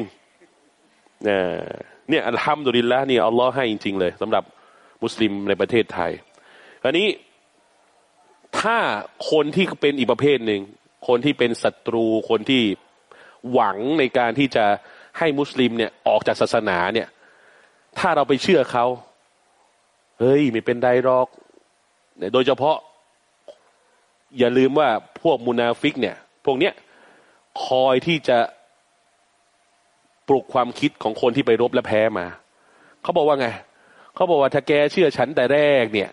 เนี่ยอัลฮัมดุลิลละเนี่ยอัลลอฮ์ให้จริง ๆ เลยสำหรับมุสลิมในประเทศไทยอันนี้ ถ้าคนที่เป็นอีกประเภทหนึ่ง คนที่เป็นศัตรู คนที่หวังในการที่จะให้มุสลิมเนี่ยออกจากศาสนาเนี่ย ถ้าเราไปเชื่อเขา เฮ้ย ไม่เป็นไรหรอก โดยเฉพาะ อย่าลืมว่าพวกมุนาฟิกเนี่ย พวกเนี้ยคอยที่จะปลุกความคิดของคนที่ไปรบและแพ้มา เขาบอกว่าไง เขาบอกว่าถ้าแกเชื่อฉันแต่แรกเนี่ย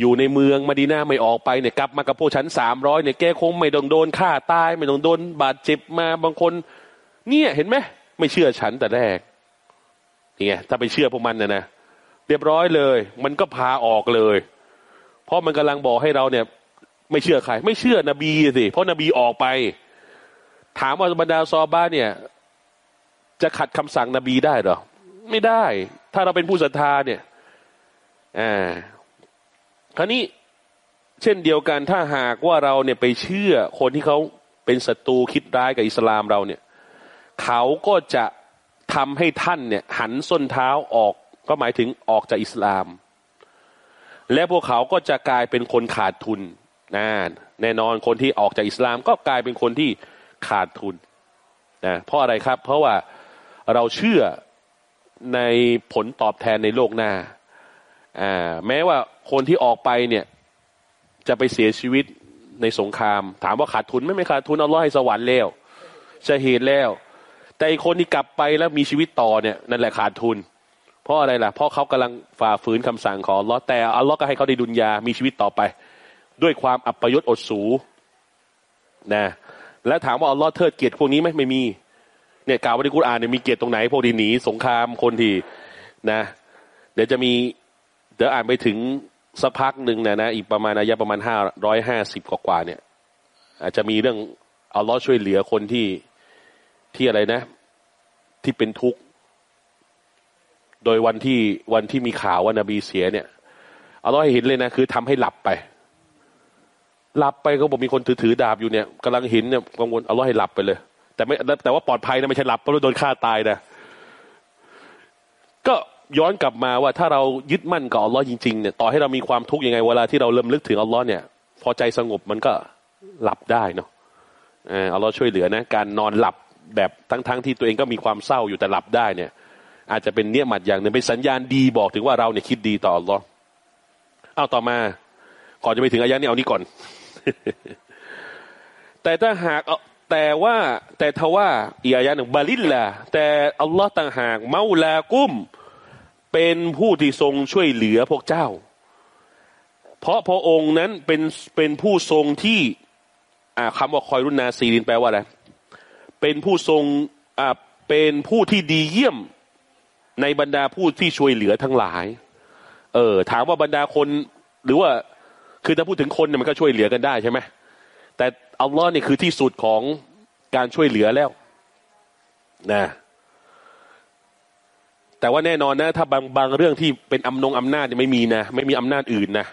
อยู่ในเมืองมาดีนาไม่ออกไปเนี่ยกลับมากับพวกฉันสามร้อยเนี่ยแกคงไม่ต้องโดนฆ่าตาย ไม่ต้องโดนบาดเจ็บมาบางคน เนี่ยเห็นไหมไม่เชื่อฉันแต่แรกนี่ไงถ้าไปเชื่อพวกมันเนี่ยนะเรียบร้อยเลย มันก็พาออกเลย เพราะมันกำลังบอกให้เราเนี่ย ไม่เชื่อใคร ไม่เชื่อนบีสิเพราะนบีออกไป ถามว่าบรรดาซอบ้าเนี่ย จะขัดคำสั่งนบีได้หรอ ไม่ได้ ถ้าเราเป็นผู้ศรัทธาเนี่ยอ่า คราวนี้เช่นเดียวกันถ้าหากว่าเราเนี่ยไปเชื่อคนที่เขาเป็นศัตรูคิดร้ายกับอิสลามเราเนี่ย เขาก็จะทำให้ท่านเนี่ย หันส้นเท้าออกก็หมายถึงออกจากอิสลาม และพวกเขาก็จะกลายเป็นคนขาดทุนนะแน่นอนคนที่ออกจากอิสลามก็กลายเป็นคนที่ขาดทุนนะเพราะอะไรครับ เพราะว่าเราเชื่อในผลตอบแทนในโลกหน้า อ่า แม้ว่า คนที่ออกไปเนี่ย จะไปเสียชีวิตในสงคราม ถามว่าขาดทุนไม่ไม่ขาดทุนเอาล้อให้สวรรค์แล้วจะเหตุแล้ว แต่อีกคนที่กลับไปแล้วมีชีวิตต่อเนี่ยนั่นแหละขาดทุน เพราะอะไรล่ะ เพราะเขากำลังฝ่าฝืนคำสั่งของอัลลอฮ์แต่อัลลอฮ์ก็ให้เขาได้ดุนยา มีชีวิตต่อไป ด้วยความอัปยศอดสูนะแล้วถามว่าอัลลอฮ์เทิดเกียรติพวกนี้ไหมไม่มีเนี่ยกล่าวว่าในกุรอานเนี่ยมีเกียรติตรงไหนพวกที่หนีสงครามคนที่นะ เดี๋ยวจะมีเดี๋ยวอ่านไปถึง สักพักหนึ่งนะนะอีกประมาณอายะประมาณห้าร้อยห้าสิบกว่าเนี่ย อาจจะมีเรื่องเอัลลอช่วยเหลือคนที่ที่อะไรนะ ที่เป็นทุกข์ โดยวันที่วันที่มีข่าวว่านบีเสียเนี่ยเอัลลอให้เห็นเลยนะคือทำให้หลับไป หลับไปก็บอกมีคนถือถือดาบอยู่เนี่ยกำลังเห็นเนี่ยกังวลเอัลลอให้หลับไปเลย แต่ไม่แต่ว่าปลอดภัยนะไม่ใช่หลับเพราะโดนฆ่าตายนะก็ ย้อนกลับมาว่าถ้าเรายึดมั่นกับอัลลอฮ์จริงๆเนี่ยต่อให้เรามีความทุกข์ยังไงเวลาที่เราเริ่มลึกถึงอัลลอฮ์เนี่ยพอใจสงบมันก็หลับได้เนาะเอออัลลอฮ์ช่วยเหลือนะการนอนหลับแบบทั้งๆที่ตัวเองก็มีความเศร้าอยู่แต่หลับได้เนี่ย อาจจะเป็นเนียมัดอย่างหนึ่งเป็นสัญญาณดีบอกถึงว่าเราเนี่ยคิดดีต่ออัลลอฮ์เอาต่อมาก่อนจะไปถึงอายะนี้เอานี้ก่อน แต่ถ้าหากแต่ว่าแต่ทว่าอีอายะหนึ่งบาลิลละแต่อัลลอฮ์ต่างหากเมาลากุ้ม เป็นผู้ที่ทรงช่วยเหลือพวกเจ้า เพราะพระองค์นั้นเป็นเป็นผู้ทรงที่อ่าคำว่าคอยรุนนาซีรินแปลว่าอะไร เป็นผู้ทรงเป็นผู้ที่ดีเยี่ยมในบรรดาผู้ที่ช่วยเหลือทั้งหลาย เออ ถามว่าบรรดาคนหรือว่าคือถ้าพูดถึงคนเนี่ยมันก็ช่วยเหลือกันได้ใช่ไหมแต่อัลลอฮ์นี่คือที่สุดของการช่วยเหลือแล้ว นะ แต่ว่าแน่นอนนะ ถ้าบางบางเรื่องที่เป็นอำนงอำนาจเนี่ยไม่มีนะ ไม่มีอำนาจอื่นนะ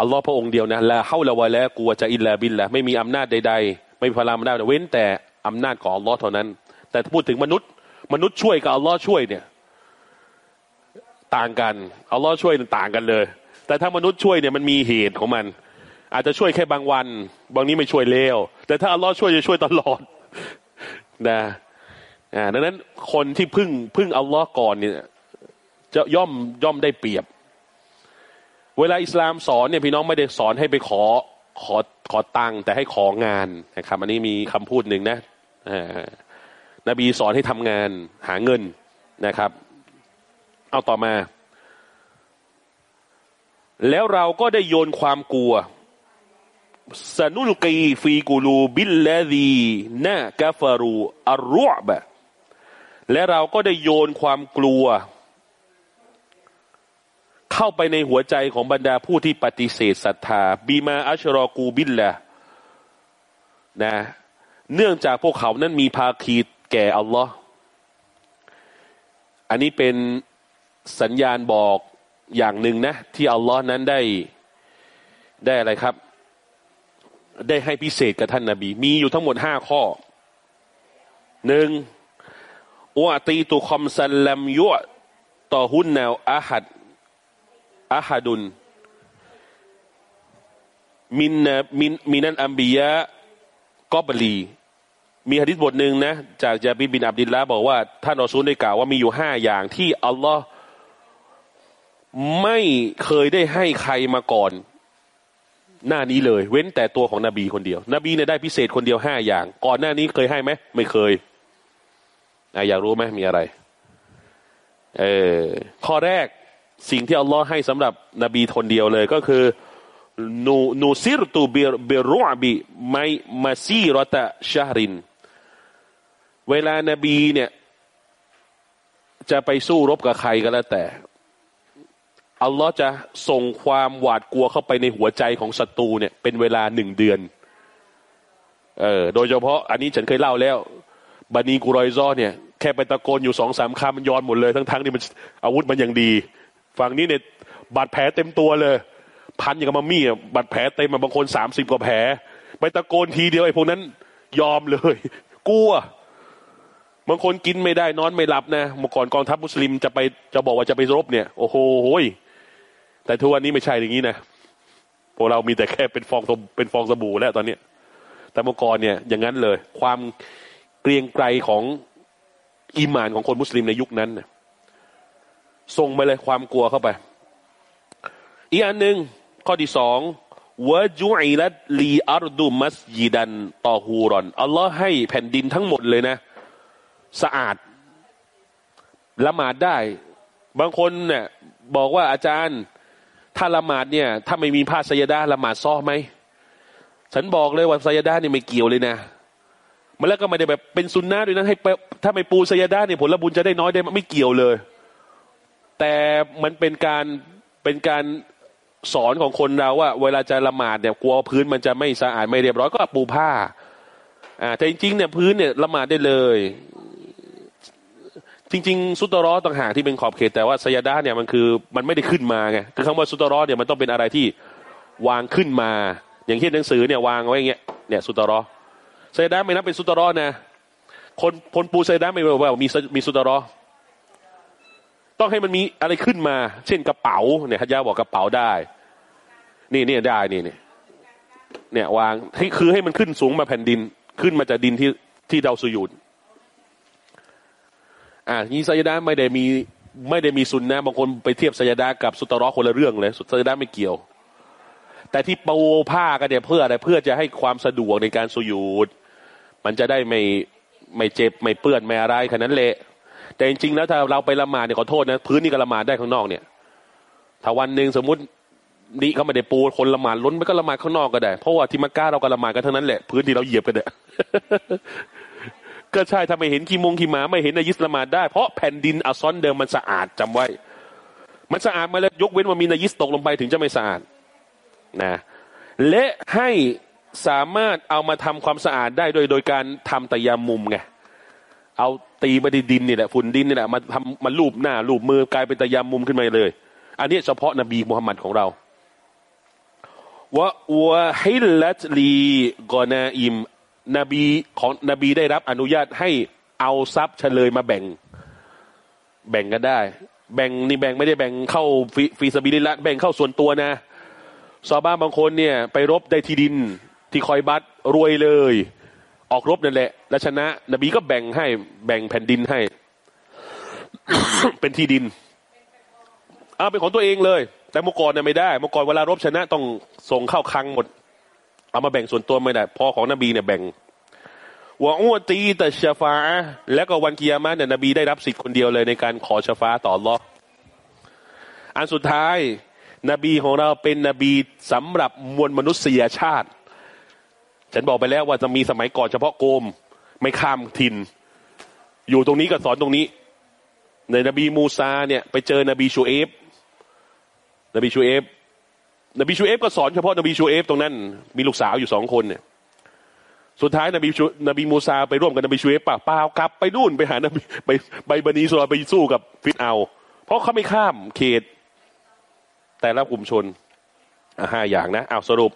อัลลอฮ์พระองค์เดียวนะละเฮาละวะแล้วกลัวจะอินลาบินละไม่มีอำนาจใด ๆ ไม่มีพลังอำนาจเว้นแต่อำนาจของอัลลอฮ์เท่านั้น แต่ถ้าพูดถึงมนุษย์ มนุษย์ช่วยกับอัลลอฮ์ช่วยเนี่ย ต่างกันอัลลอฮ์ช่วยต่างกันเลย แต่ถ้ามนุษย์ช่วยเนี่ยมันมีเหตุของมัน อาจจะช่วยแค่บางวัน บางนี้ไม่ช่วยเลวแต่ถ้าอัลลอฮ์ช่วยจะช่วยตลอดนะ ดังนั้นคนที่พึ่งพึ่งอัลลอฮ์ก่อนเนี่ยจะย่อมย่อมได้เปรียบ เวลาอิสลามสอนเนี่ยพี่น้องไม่ได้สอนให้ไปขอขอขอตังค์แต่ให้ของานนะครับอันนี้มีคำพูดหนึ่งนะนบีสอนให้ทำงานหาเงินนะครับ เอาต่อมา แล้วเราก็ได้โยนความกลัวسنلقي في قلوب الذين كفروا الرعب และเราก็ได้โยนความกลัว เข้าไปในหัวใจของบรรดาผู้ที่ปฏิเสธศรัทธาبما أشركوا بالله นะเนื่องจากพวกเขานั้นมีภาคีแก่อัลลอฮ์อันนี้เป็นสัญญาณบอกอย่างหนึ่งนะ ที่อัลลอฮ์นั้นได้ได้อะไรครับ ได้ให้พิเศษกับท่านนาบี มีอยู่ทั้งหมดห้าข้อหนึ่ง อวตีตุคอมซัลลัมยุต่อหุนแนวอาหัดอาหัดุนมินมินมินันอัมบียะกอบลีมีฮะดิษบทหนึ่งนะ จากจาบีบินอับดิลละบอกว่าท่านอซูลได้กล่าวว่ามีอยู่ห้าอย่างที่อัลลอฮ์ไม่เคยได้ให้ใครมาก่อน หน้านี้เลย เว้นแต่ตัวของนบีคนเดียว นบีเนี่ยได้พิเศษคนเดียวห้าอย่าง ก่อนหน้านี้เคยให้ไหมไม่เคย อยากรู้ไหมมีอะไร เออข้อแรกสิ่งที่อัลลอฮ์ให้สำหรับนบีคนเดียวเลยก็คือนูนูซิรตูเบเบรุบิไมมาซีรตะชาริน เวลานบีเนี่ย จะไปสู้รบกับใครก็แล้วแต่ อัลลอฮ์จะส่งความหวาดกลัวเข้าไปในหัวใจของศัตรูเนี่ย เป็นเวลาหนึ่งเดือน เออโดยเฉพาะอันนี้ฉันเคยเล่าแล้วบันีกุรอยซอเนี่ย แค่ไปตะโกนอยู่สองสามคำมันย้อนหมดเลย ทั้งๆที่มันอาวุธมันอย่างดี ฝั่งนี้เนี่ยบาดแผลเต็มตัวเลย พันอย่างกับมามี่บาดแผลเต็มมาบางคนสามสิบกว่าแผล ไปตะโกนทีเดียวไอ้พวกนั้นยอมเลย กลัวบางคนกินไม่ได้นอนไม่หลับนะเมื่อก่อนกองทัพมุสลิมจะไปจะบอกว่าจะไปรบเนี่ย โอ้โหแต่ทุกวันนี้ไม่ใช่อย่างนี้นะพวกเรามีแต่แค่เป็นฟองเป็นฟองสบู่แล้วตอนเนี้ยแต่เมื่อก่อนเนี่ยอย่างนั้นเลย ความเกรียงไกรของ อีหมานของคนมุสลิมในยุคนั้นเนี่ยส่งไปเลยความกลัวเข้าไป อีกอันหนึ่งข้อที่สองวะจุอิลัตลีอัรดุมัสยิดันตอฮูรอนอัลลอฮ์ให้แผ่นดินทั้งหมดเลยนะ สะอาดละหมาดได้ บางคนเนี่ยบอกว่าอาจารย์ถ้าละหมาดเนี่ย ถ้าไม่มีผ้าสยดาละหมาดซ้อไหมฉันบอกเลยว่าสยดาเนี่ยไม่เกี่ยวเลยนะ มันแล้วก็ไม่ได้แบบเป็นซุนนะด้วยนะให้ถ้าไม่ปูสยดาเนี่ยผลบุญจะได้น้อยได้ไม่เกี่ยวเลย แต่มันเป็นการเป็นการสอนของคนเราว่า เวลาจะละหมาดเนี่ยกลัวพื้นมันจะไม่สะอาดไม่เรียบร้อยก็ปูผ้า อ่า แต่จริงๆเนี่ยพื้นเนี่ยละหมาดได้เลย จริง ๆ สุตรอต่างหากที่เป็นขอบเขตแต่ว่าสยดาเนี่ยมันคือมันไม่ได้ขึ้นมาไงคือคำว่าสุตรอเนี่ยมันต้องเป็นอะไรที่วางขึ้นมา อย่างเช่นหนังสือเนี่ยวางไว้อย่างเงี้ยเนี่ยสุตรอ สยดาไม่นับเป็นสุตรอนะคนคนปูสยดาไม่บอกว่ามีมีสุตรอต้องให้มันมีอะไรขึ้นมา เช่นกระเป๋าเนี่ยฮัจยาบอกกระเป๋าได้ นี่เนี่ยได้นี่เนี่ยเนี่ยวางให้คือให้มันขึ้นสูงมาแผ่นดิน ขึ้นมาจากดินที่ที่เราสุยุดอ่านี้สยดาไม่ได้มีไม่ได้มีซุนนะบางคนไปเทียบสยดากับสุตรอคนละเรื่องเลยสุสยดาไม่เกี่ยว แต่ที่ปูผ้ากันเนี่ยเพื่ออะไรเพื่อจะให้ความสะดวกในการสุยุด มันจะได้ไม่ไม่เจ็บไม่เปื้อนไม่อะไรแค่นั้นแหละแต่จริงๆแล้วถ้าเราไปละหมาดเนี่ยขอโทษนะพื้นนี่ก็ละหมาดได้ข้างนอกเนี่ย ถ้าวันหนึ่งสมมตินี่เขาไม่ได้ปูคนละหมาดล้นไม่ก็ละหมาดข้างนอกก็ได้ เพราะว่าที่มักกะเราก็ละหมาดกันทั้งนั้นแหละพื้นที่เราเหยียบกันเนี่ยก็ใช่ถ้าไม่เห็นขี้มงขี้หมาไม่เห็นนายิสละหมาดได้เพราะแผ่นดินอัซอนเดิมมันสะอาดจำไว้ มันสะอาดมาแล้วยกเว้นว่ามีนายิสตกลงไปถึงจะไม่สะอาดนะและให้ สามารถเอามาทำความสะอาดได้โดยโดยการทำตะยามุมไงเอาตีมาดิดินนี่แหละฝุ่นดินนี่แหละมาทำมาลูบหน้าลูบมือกลายเป็นตะยามมุมขึ้นมาเลย อันนี้เฉพาะนบีมุฮัมมัดของเราวะวะฮิลลัตลีغنائم นบีของนบีได้รับอนุญาตให้เอาทรัพย์เชลยมาแบ่ง แบ่งกันได้ แบ่งนี่แบ่งไม่ได้แบ่งเข้า في سبيل الله แบ่งเข้าส่วนตัวนะซอฮาบะฮ์บางคนเนี่ย ไปรบได้ที่ดิน ที่คอยบัรรวยเลย ออกรบนั่นแหละแล้วชนะ นบีก็แบ่งให้แบ่งแผ่นดินให้ เป็นที่ดินเอาเป็นของตัวเองเลย แต่เมื่อก่อนเนี่ยไม่ได้เมื่อก่อนเวลารบชนะต้องส่งเข้าคลังหมด เอามาแบ่งส่วนตัวไม่ได้พอของนบีเนี่ยแบ่งวะอุตีแต่ชฟาแล้วก็วันกิยามะเนี่ยนบีได้รับสิทธิ์คนเดียวเลยในการขอชฟาต่อรออันสุดท้าย นบีของเราเป็นนบีสำหรับมวลมนุษยชาติ ฉันบอกไปแล้วว่าจะมีสมัยก่อนเฉพาะโกม ไม่ข้ามทินอยู่ตรงนี้ก็สอนตรงนี้ ในนบีมูซาเนี่ย ไปเจอนบีชูเอฟ นบีชูเอฟ นบีชูเอฟก็สอนเฉพาะนบีชูเอฟตรงนั้น มีลูกสาวอยู่สองคนเนี่ย สุดท้ายนบีชูนบีมูซาไปร่วมกับนบีชูเอฟป่ะเปล่ากลับไปนู่นไปหานบีไปใบบันีโซไปสู้กับฟิตเอา เพราะเขาไม่ข้ามเขต แต่ละกลุ่มชนห้าอย่างนะเอาสรุป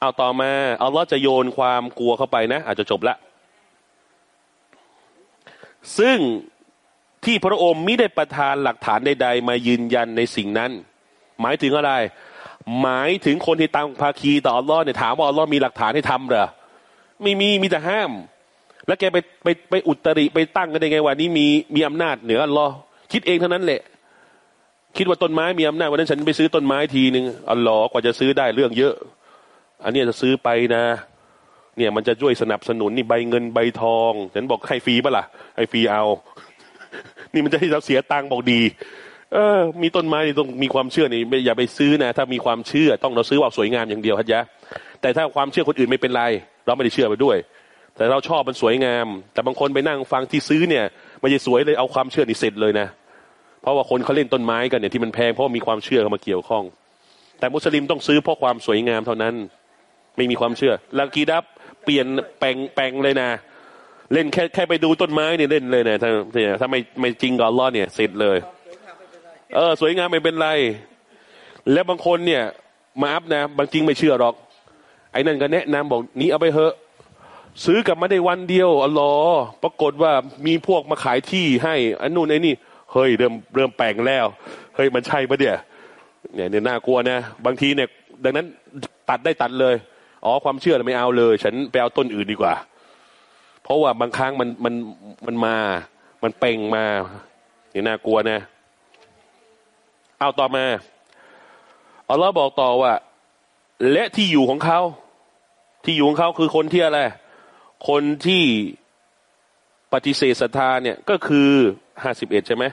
เอาต่อมาอัลลอฮ์จะโยนความกลัวเข้าไปนะ อาจจะจบละ ซึ่งที่พระองค์มิได้ประทานหลักฐานใด ๆ มายืนยันในสิ่งนั้น หมายถึงอะไร หมายถึงคนที่ตั้งภาคีต่ออัลลอฮ์เนี่ยถามว่าอัลลอฮ์มีหลักฐานให้ทำเหรอไม่มีมีแต่ห้าม แล้วแกไปไปไปอุตริไปตั้งกันได้ไงว่านี้มีมีอำนาจเหนืออัลลอฮ์คิดเองเท่านั้นแหละคิดว่าต้นไม้มีอำนาจวันนั้นฉันไปซื้อต้นไม้ทีหนึ่งอัลลอฮ์กว่าจะซื้อได้เรื่องเยอะ อันนี้จะซื้อไปนะ เนี่ยมันจะช่วยสนับสนุนนี่ใบเงินใบทองฉันบอกให้ฟรีปะละ่ะให้ฟรีเอา นี่มันจะให้เราเสียตังค์บอกดี เออ มีต้นไม้นี่ต้องมีความเชื่อนี่อย่าไปซื้อนะ ถ้ามีความเชื่อต้องเราซื้อว่าสวยงามอย่างเดียวฮัจยะแต่ถ้าความเชื่อคนอื่นไม่เป็นไร เราไม่ได้เชื่อไปด้วย แต่เราชอบมันสวยงาม แต่บางคนไปนั่งฟังที่ซื้อเนี่ยมันจะสวยเลยเอาความเชื่อนี่เสร็จเลยนะเพราะว่าคนเขาเล่นต้นไม้กันเนี่ยที่มันแพงเพราะมีความเชื่อเข้ามาเกี่ยวข้อง แต่มุสลิมต้องซื้อเพราะความสวยงามเท่านั้น ไม่มีความเชื่อลากีดับเปลี่ยนแปลงแปลงเลยนะ เล่นแค่แค่ไปดูต้นไม้เนี่ยเล่นเลยนะถ้าถ้าไม่ไม่จริงกับล้อเนี่ยเสร็จเลย เออ สวยงามไม่เป็นไร แล้วบางคนเนี่ย มาอัพนะบางจริงไม่เชื่อหรอก ไอ้นั่นก็แนะนำบอกนี้เอาไปเถอะ ซื้อกลับมาได้วันเดียวอ๋อปรากฏว่ามีพวกมาขายที่ให้อันนู่นไอ้นี่เฮ้ยเริ่มเริ่มแปลงแล้ว เฮ้ยมันใช่ปะเดี๋ยเนี่ยเนี่ยน่ากลัวนะ บางทีเนี่ย ดังนั้นตัดได้ตัดเลย อ๋อความเชื่อไม่เอาเลย ฉันไปเอาต้นอื่นดีกว่า เพราะว่าบางครั้งมันมันมันมา มันเป่งมาเนี่น่ากลัวนะ เอาต่อมาอัลลอฮ์บอกต่อว่า และที่อยู่ของเขา ที่อยู่ของเขาคือคนที่อะไร คนที่ปฏิเสธศรัทธาเนี่ยก็คือห้าสิบเอ็ดใช่ไหม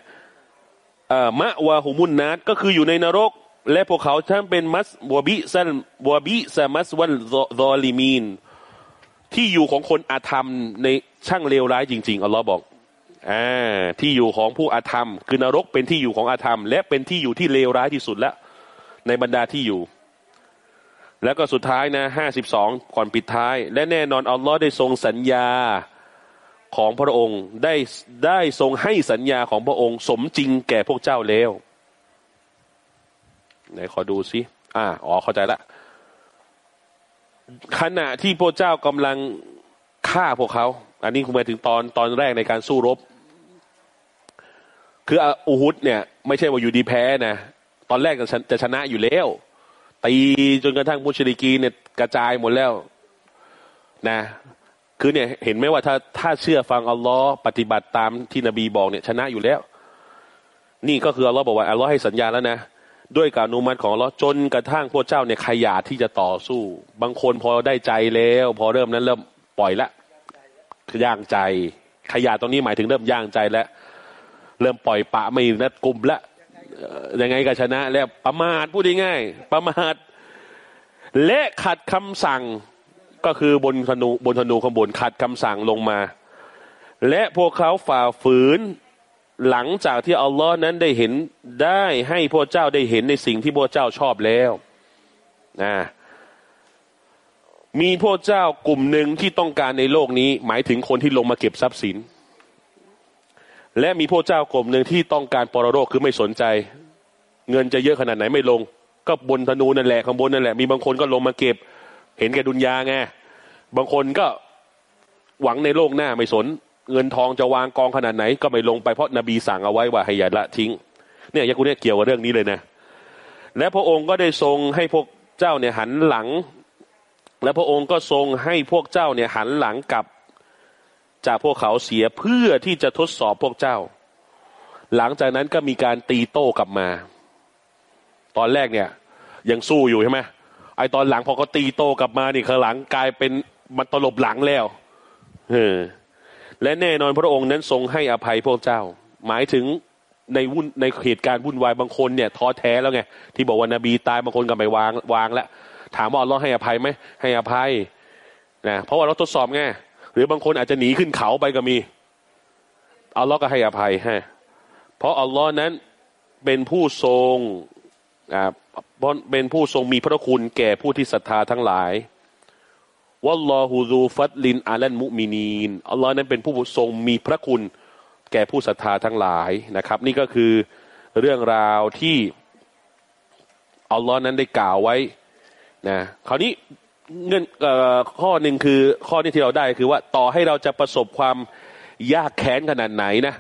มะวาหุมุนนัดก็คืออยู่ในนรก และพวกเขาทั้งเป็นมัสบวบิซันบวบิซามัสวันซอลิมีน ที่อยู่ของคนอาธรรมในช่างเลวร้ายจริง ๆอัลลอฮ์บอกอ่าที่อยู่ของผู้อาธรรม คือนรกเป็นที่อยู่ของอาธรรม และเป็นที่อยู่ที่เลวร้ายที่สุดล้วในบรรดาที่อยู่ แล้วก็สุดท้ายนะห้าสิบสองก่อนปิดท้าย และแน่นอนอัลลอฮ์ได้ทรงสัญญาของพระองค์ได้ได้ทรงให้สัญญาของพระองค์ สมจริงแก่พวกเจ้าแล้ว ไหนขอดูสิอ่าอ๋อเข้าใจละขณะที่พระเจ้ากำลังฆ่าพวกเขา อันนี้คุณหมายถึงตอนตอนแรกในการสู้รบ คืออูฮุดเนี่ย ไม่ใช่ว่าอยู่ดีแพ้นะตอนแรกจะจะชนะอยู่แล้วตีจนกระทั่งมุชริกีเนี่ยกระจายหมดแล้ว นะ คือเนี่ย เห็นไหมว่าถ้าถ้าเชื่อฟังอัลลอฮ์ปฏิบัติตามที่นบีบอกเนี่ย ชนะอยู่แล้ว นี่ก็คืออัลลอฮ์บอกว่าอัลลอฮ์ให้สัญญาแล้วนะ ด้วยการอนุมัติของอัลลอฮ์จนกระทั่งพวกเจ้าเนี่ยขยาดที่จะต่อสู้ บางคนพอได้ใจแล้ว พอเริ่มนั้นเริ่มปล่อยละย่างใจขยาดตรงนี้หมายถึงเริ่มย่างใจแล้วเริ่มปล่อยปะไม่นัดกลุ่มละยังไงก็ชนะ แล้วประมาทพูดง่ายๆประมาทและขัดคำสั่งก็คือบนธนูบนธนูขบวนขัดคำสั่งลงมา และพวกเขาฝ่าฝืน หลังจากที่อัลลอฮ์นั้นได้เห็นได้ให้พวกเจ้าได้เห็นในสิ่งที่พวกเจ้าชอบแล้วนะมีพวกเจ้ากลุ่มหนึ่งที่ต้องการในโลกนี้ หมายถึงคนที่ลงมาเก็บทรัพย์สิน และมีพวกเจ้ากลุ่มหนึ่งที่ต้องการปรโรคคือไม่สนใจ เงินจะเยอะขนาดไหนไม่ลง ก็บนธนูนั่นแหละข้างบนนั่นแหละ มีบางคนก็ลงมาเก็บ เห็นแก่ดุนยาไงบางคนก็หวังในโลกหน้าไม่สน เงินทองจะวางกองขนาดไหน ก็ไม่ลงไปเพราะนบีสั่งเอาไว้ว่าให้อย่าละทิ้ง เนี่ยยากูเนี่ยเกี่ยวกับเรื่องนี้เลยนะ และพระองค์ก็ได้ทรงให้พวกเจ้าเนี่ยหันหลัง และพระองค์ก็ทรงให้พวกเจ้าเนี่ยหันหลังกลับ จากพวกเขาเสียเพื่อที่จะทดสอบพวกเจ้า หลังจากนั้นก็มีการตีโต้กลับมา ตอนแรกเนี่ยยังสู้อยู่ใช่ไหมไอตอนหลังพอเขาตีโต้กลับมานี่ข้างหลังกลายเป็นมันตลบหลังแล้วเออ และแน่นอนพระองค์นั้นทรงให้อภัยพวกเจ้า หมายถึงในวุ่นในเหตุการณ์วุ่นวายบางคนเนี่ยท้อแท้แล้วไงที่บอกว่านบีตายบางคนก็ไม่วางวางแล้วถามว่าเราให้อภัยไหมให้อภัยนะเพราะว่าเราทดสอบไงหรือบางคนอาจจะหนีขึ้นเขาไปก็มีอัลลอฮ์ก็ให้อภัยให้เพราะอัลลอฮ์นั้นเป็นผู้ทรงอ่าเป็นผู้ทรงมีพระคุณแก่ผู้ที่ศรัทธาทั้งหลาย วัลลอฮูซูฟัตลินอาลันมุมินีนอัลลอฮ์นั้นเป็นผู้ทรงมีพระคุณแก่ผู้ศรัทธาทั้งหลายนะครับ นี่ก็คือเรื่องราวที่อัลลอฮ์นั้นได้กล่าวไว้นะคราวนี้เงื่อนข้อหนึ่งคือข้อนี้ที่เราได้คือว่าต่อให้เราจะประสบความยากแค้นขนาดไหนนะ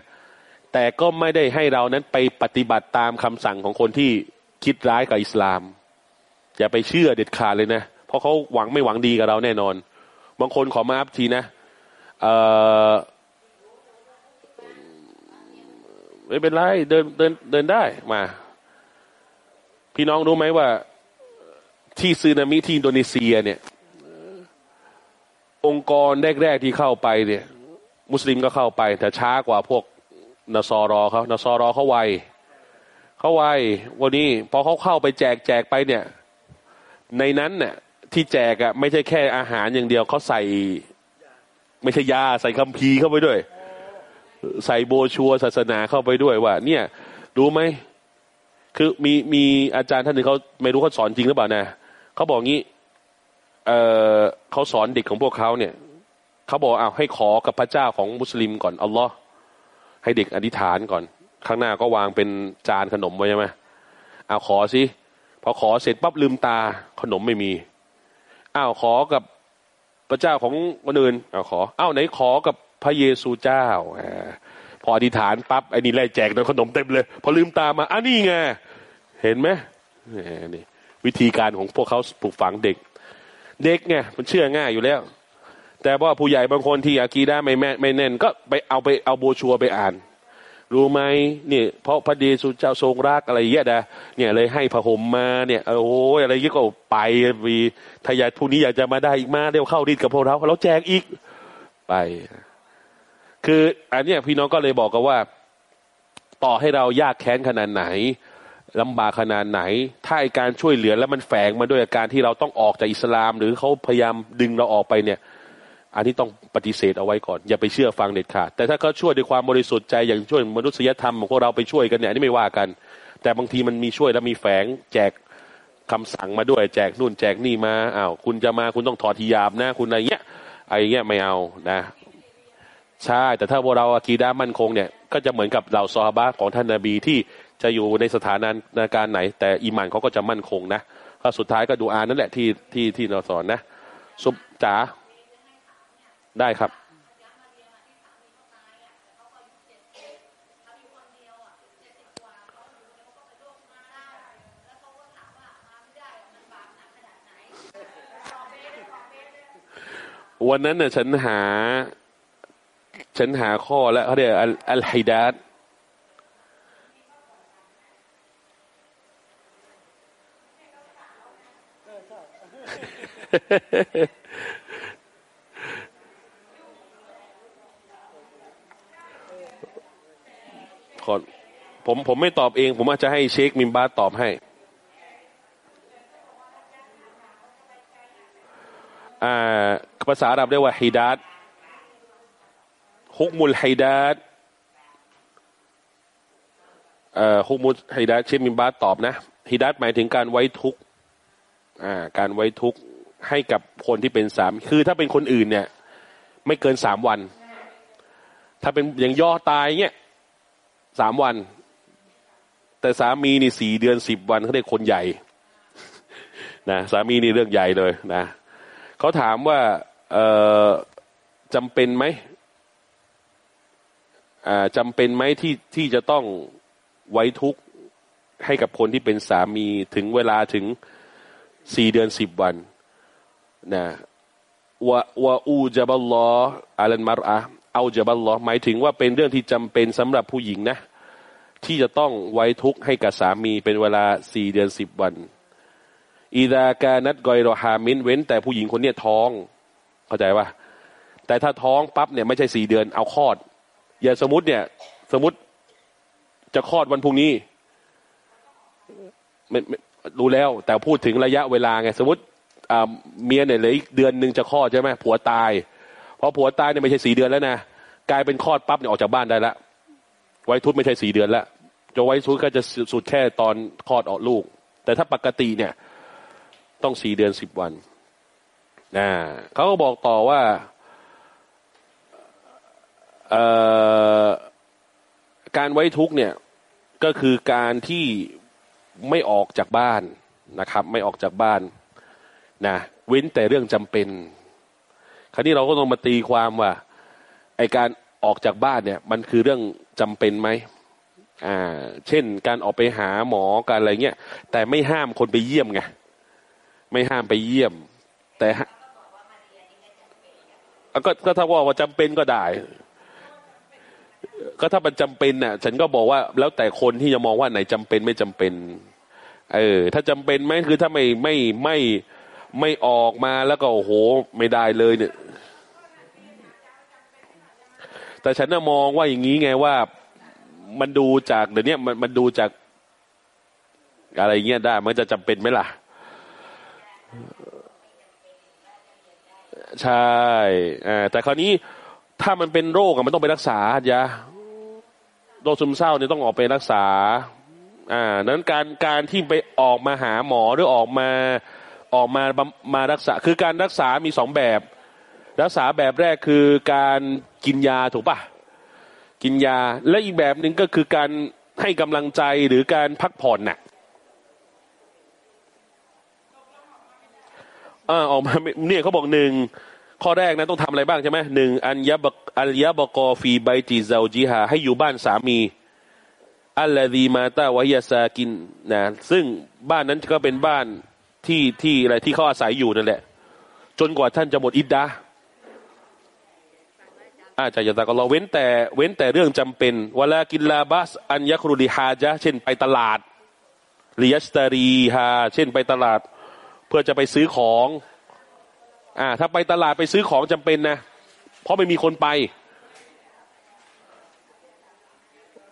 แต่ก็ไม่ได้ให้เรานั้นไปปฏิบัติตามคำสั่งของคนที่คิดร้ายกับอิสลาม อย่าไปเชื่อเด็ดขาดเลยนะ เพราะเขาหวังไม่หวังดีกับเราแน่นอน บางคนขอมาอัพทีนะเออไม่เป็นไรเดินเดินเดินได้มา พี่น้องรู้ไหมว่า ที่ซึนามิที่อินโดนีเซียเนี่ย องค์กรแรกๆที่เข้าไปเนี่ย มุสลิมก็เข้าไป แต่ช้ากว่าพวกนสอรอเขานสอรอเขาไวเขาไววันนี้พอเขาเข้าไปแจกแจกไปเนี่ย ในนั้นเนี่ย ที่แจกอะไม่ใช่แค่อาหารอย่างเดียวเขาใส่ ไม่ใช่ยาใส่คัมภีร์เข้าไปด้วย ใส่โบชัวศาสนาเข้าไปด้วยว่า เนี่ย รู้ไหมคือมีมีอาจารย์ท่านหนึ่งเขาไม่รู้เขาสอนจริงหรือเปล่านะเขาบอกงี้ เออเขาสอนเด็กของพวกเขาเนี่ยเขาบอกเอาให้ขอกับพระเจ้าของมุสลิมก่อนอัลลอฮ์ให้เด็กอธิษฐานก่อน ข้างหน้าก็วางเป็นจานขนมไว้ใช่ไหมเอาขอสิพอขอเสร็จปั๊บลืมตาขนมไม่มี อ้าวขอกับพระเจ้าของคนอื่นเอาขออ้าวไหนขอกับพระเยซูเจ้าอพออธิษฐานปั๊บไอ้นี่ไล่แจกโดนขนมเต็มเลย พอลืมตามาอ้านี่ไงเห็นไหมนี่วิธีการของพวกเขาปลูกฝังเด็ก เด็กไงมันเชื่อง่ายอยู่แล้ว แต่ว่าผู้ใหญ่บางคนที่อากีได้ไม่แม่ไม่แน่น ก็ไปเอาไปเอาโบชัวไปอ่าน รู้ไหมเนี่ยเพราะพระเดชสุเจ้าทรงรักอะไรเงี้ยนะเนี่ยเลยให้พระห่มมาเนี่ยโอ้ยอะไรเงี้ยก็ไปวีถ้ายากผู้นี้อยากจะมาได้อีกมาเดี๋ยวเข้าดิดกับพวกเราเราแจกอีกไป คืออันเนี้ยพี่น้องก็เลยบอกกันว่า ต่อให้เรายากแค้นขนาดไหนลำบากขนาดไหน ถ้าไอการช่วยเหลือแล้วมันแฝงมาด้วยอาการที่เราต้องออกจากอิสลาม หรือเขาพยายามดึงเราออกไปเนี่ย อันนี้ต้องปฏิเสธเอาไว้ก่อน อย่าไปเชื่อฟังเด็ดขาดแต่ถ้าเขาช่วยด้วยความบริสุทธิ์ใจอย่างช่วยมนุษยธรรมของพวกเราไปช่วยกันเนี่ยนนี้ไม่ว่ากัน แต่บางทีมันมีช่วยแล้วมีแฝงแจกคำสั่งมาด้วยแจกนู่นแจกนี่มาอ้าวคุณจะมาคุณต้องถอดทียาบนะ คุณอะไรเงี้ยไอ้เงี้ยไม่เอานะใช่แต่ถ้าพวกเราอากีด้ามั่นคงเนี่ยก็จะเหมือนกับเหล่าซอฮาบะของท่านนาบีที่จะอยู่ในสถานาการไหน แต่อีมานเขาก็จะมั่นคงนะก็สุดท้ายก็ดูอานั่นแหละที่ที่ที่เราสอนนะซุปจ๋า ได้ครับวันนั้นน่ะฉันหา ฉันหาข้อแล้วเขาเรียกอัลอัลไฮดัด ขอผมผมไม่ตอบเอง ผมอาจจะให้เชคมิมบาตอบให้ อ่าภาษาอาหรับเรียกว่าฮิดัดฮุกมุลฮิดัดเอ่อฮุกมุลฮิดัดเชคมิมบาตอบนะฮิดัดหมายถึงการไว้ทุกอ่าการไว้ทุกให้กับคนที่เป็นสามคือถ้าเป็นคนอื่นเนี่ย ไม่เกินสามวัน ถ้าเป็นอย่างย่อตายเนี่ย สามวัน แต่สามีนี่สี่เดือนสิบวันเขาเรียกคนใหญ่นะสามีนี่เรื่องใหญ่เลยนะเขาถามว่าเออจำเป็นไหมอ่าจำเป็นไหมที่ที่จะต้องไว้ทุกข์ให้กับคนที่เป็นสามีถึงเวลาถึงสี่เดือนสิบวันนะวะวะอูจะบัลลออาลันมารอะ เอาจะบัลลอหมายถึงว่าเป็นเรื่องที่จำเป็นสำหรับผู้หญิงนะ ที่จะต้องไว้ทุกข์ให้กับสามีเป็นเวลาสี่เดือนสิบวันอีดากานัดกอยรอฮามินเว้น แต่ผู้หญิงคนเนี้ยท้อง เข้าใจว่าแต่ถ้าท้องปั๊บเนี่ยไม่ใช่สี่เดือนเอาคลอด อย่าสมมติเนี่ย สมมติจะคลอดวันพรุ่งนี้ไม่ไม่รู้แล้ว แต่พูดถึงระยะเวลาไง สมมติเมียเนี่ยเหลืออีกเดือนหนึ่งจะคลอดใช่ไหมผัวตาย พอผัวตายเนี่ยไม่ใช่สี่เดือนแล้วนะกลายเป็นคลอดปั๊บเนี่ยออกจากบ้านได้ละไว้ทุนไม่ใช่สี่เดือนล้วจะไว้ทุนก็จะสุดแค่ตอนคลอดออกลูก แต่ถ้าปกติเนี่ย ต้องสี่เดือนสิบวันนะเขาก็บอกต่อว่าการไว้ทุกเนี่ยก็คือการที่ไม่ออกจากบ้านนะครับ ไม่ออกจากบ้านนะเว้นแต่เรื่องจำเป็น คราวนี้เราก็ต้องมาตีความว่าไอการออกจากบ้านเนี่ย มันคือเรื่องจำเป็นไหมอ่า เช่น การออกไปหาหมอการอะไรเงี้ยแต่ไม่ห้ามคนไปเยี่ยมไงไม่ห้ามไปเยี่ยม แต่ก็ก็ถ้าว่าว่าจำเป็นก็ได้ ก็ถ้ามันจำเป็นน่ะ ฉันก็บอกว่าแล้วแต่คนที่จะมองว่าไหนจำเป็นไม่จำเป็น เออ ถ้าจำเป็นไหมคือถ้าไม่ไม่ไม่ไม่ ไม่ออกมาแล้วก็โอ้โห ไม่ได้เลยเนี่ย แต่ฉันน่ะมองว่าอย่างนี้ไงว่ามันดูจากเดี๋ยวนี้มันมันดูจาก อะไรเงี้ยได้ มันจะจำเป็นไหมล่ะ ใช่แต่คราวนี้ถ้ามันเป็นโรคมันต้องไปรักษาจาโรคซึมเศร้าเนี่ยต้องออกไปรักษา อ่า นั้นการการที่ไปออกมาหาหมอหรือออกมา ออกมามารักษา คือการรักษามีสองแบบ รักษาแบบแรกคือการกินยาถูกปะกินยา และอีกแบบหนึ่งก็คือการให้กำลังใจหรือการพักผ่อนน่ะอ่าออกมาเนี่ยเขาบอกหนึ่งข้อแรกนะต้องทำอะไรบ้างใช่ไหมหนึ่งอันยะบอัลยะบกอฟีไบติซาจิฮาให้อยู่บ้านสามีอัลลดีมาตาวายาซากินนะซึ่งบ้านนั้นก็เป็นบ้าน ที่ที่อะไรที่เขาอาศัยอยู่นั่นแหละ จนกว่าท่านจะหมดอิดดาอาจจะยาตากรอเว้นแต่เว้นแต่เรื่องจำเป็นเวลากินลาบัส อันยักรุลิฮาจะเช่นไปตลาดลิยัสตารีฮาเช่นไปตลาด เพื่อจะไปซื้อของอ่าถ้าไปตลาดไปซื้อของจำเป็นนะ เพราะไม่มีคนไป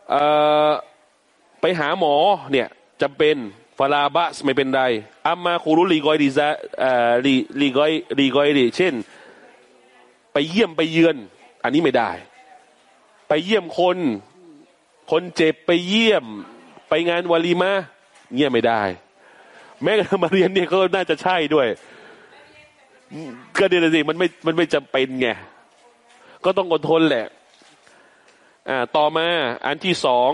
เอ่อไปหาหมอเนี่ยจำเป็น ลาบะสไม่เป็นไรอามาคูรุลีกอยดีซะเอ่อลีลีกอยลีกอยดีเช่น ไปเยี่ยมไปเยือน อันนี้ไม่ได้ ไปเยี่ยมคน คนเจ็บไปเยี่ยม ไปงานวาลีมาเงี้ยไม่ได้ แม้กระทั่งมาเรียนเนี่ยก็น่าจะใช่ด้วย ก็เดี๋ยวสิมันไม่มันไม่จำเป็นไงก็ต้องอดทนแหละ อ่า ต่อมาอันที่สอง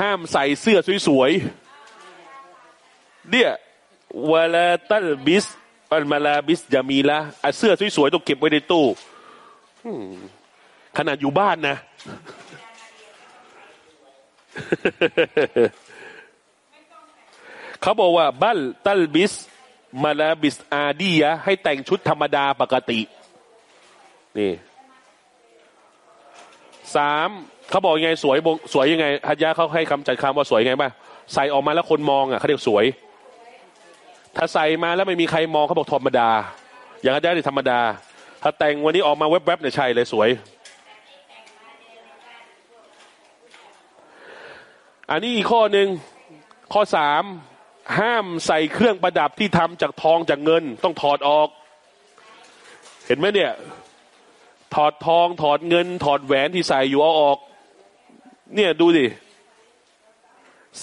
ห้ามใส่เสื้อสวยๆ เนี่ยเวลาตัลบิสอันมาลาบิสยามีละอเสื้อสวยๆต้องเก็บไว้ในตู้ขนาดอยู่บ้านนะ เขาบอกว่าบัลตัลบิส มาลาบิสอาดียะให้แต่งชุดธรรมดาปกติ นี่สามเขาบอกยังไงสวยสวยยังไงฮัจยะเขาให้คำจัดคำว่าสวยยังไงบ้างใส่ออกมาแล้วคนมองอะเขาเรียกสวย ถ้าใส่มาแล้วไม่มีใครมองเขาบอกธรรมดา อย่างฮัจยะนี่ธรรมดา ถ้าแต่งวันนี้ออกมาแวบๆเนี่ยใช่เลยสวย อันนี้อีกข้อหนึ่งข้อสามห้ามใส่เครื่องประดับที่ทำจากทองจากเงิน ต้องถอดออก เห็นไหมเนี่ย ถอดทองถอดเงิน ถอดแหวนที่ใส่อยู่เอาออก เนี่ยดูดิ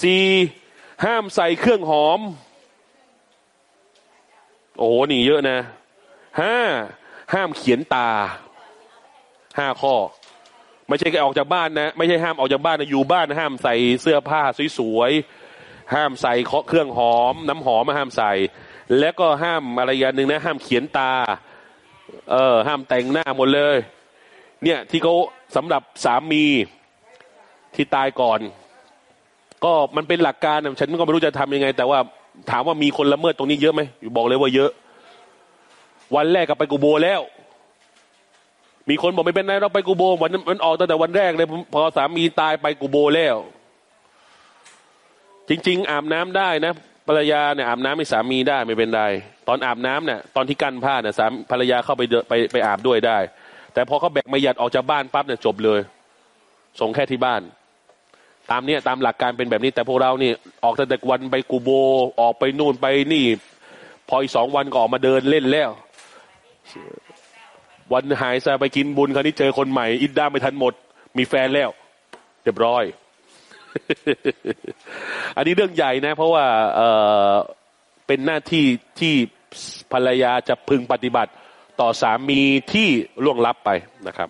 สี่ห้ามใส่เครื่องหอม โอ้โหนี่เยอะนะห้าห้ามเขียนตาห้าข้อ ไม่ใช่แค่ออกจากบ้านนะ ไม่ใช่ห้ามออกจากบ้านนะอยู่บ้านนะห้ามใส่เสื้อผ้าสวยๆห้ามใส่เครื่องหอม น้ำหอมมาห้ามใส่ แล้วก็ห้ามอะไรอย่างหนึ่งนะ ห้ามเขียนตา เออ ห้ามแต่งหน้าหมดเลย เนี่ยที่เขาสำหรับสามีที่ตายก่อน ก็มันเป็นหลักการนะฉันก็ไม่รู้จะทำยังไง แต่ว่า ถามว่ามีคนละเมิดตรงนี้เยอะไหมอยู่บอกเลยว่าเยอะ วันแรกก็ไปกูโบแล้ว มีคนบอกไม่เป็นไรเราไปกูโบวันนั้นมันออกตั้งแต่วันแรกเลยพอสามีตายไปกูโบแล้ว จริง ๆ อาบน้ำได้นะภรรยาเนี่ยอาบน้ำให้สามีได้ไม่เป็นไรตอนอาบน้ำเนี่ยตอนที่กั้นผ้าเนี่ยสามภรรยาเข้าไปไปไปอาบด้วยได้ แต่พอเขาแบกมาหยัดออกจากบ้านปั๊บเนี่ยจบเลย ส่งแค่ที่บ้าน ตามเนี้ยตามหลักการเป็นแบบนี้ แต่พวกเรานี่ออกแตั้งแต่วันไปกูโบ ออกไปนู่นไปนี่ พออีกสองวันก็ออกมาเดินเล่นแล้ว วันหายซะไปกินบุญคราวนี้เจอคนใหม่ อิดด้าไม่ทันหมด มีแฟนแล้วเรียบร้อย อันนี้เรื่องใหญ่นะ เพราะว่าเออเป็นหน้าที่ที่ภรรยาจะพึงปฏิบัติต่อสามีที่ล่วงลับไปนะครับ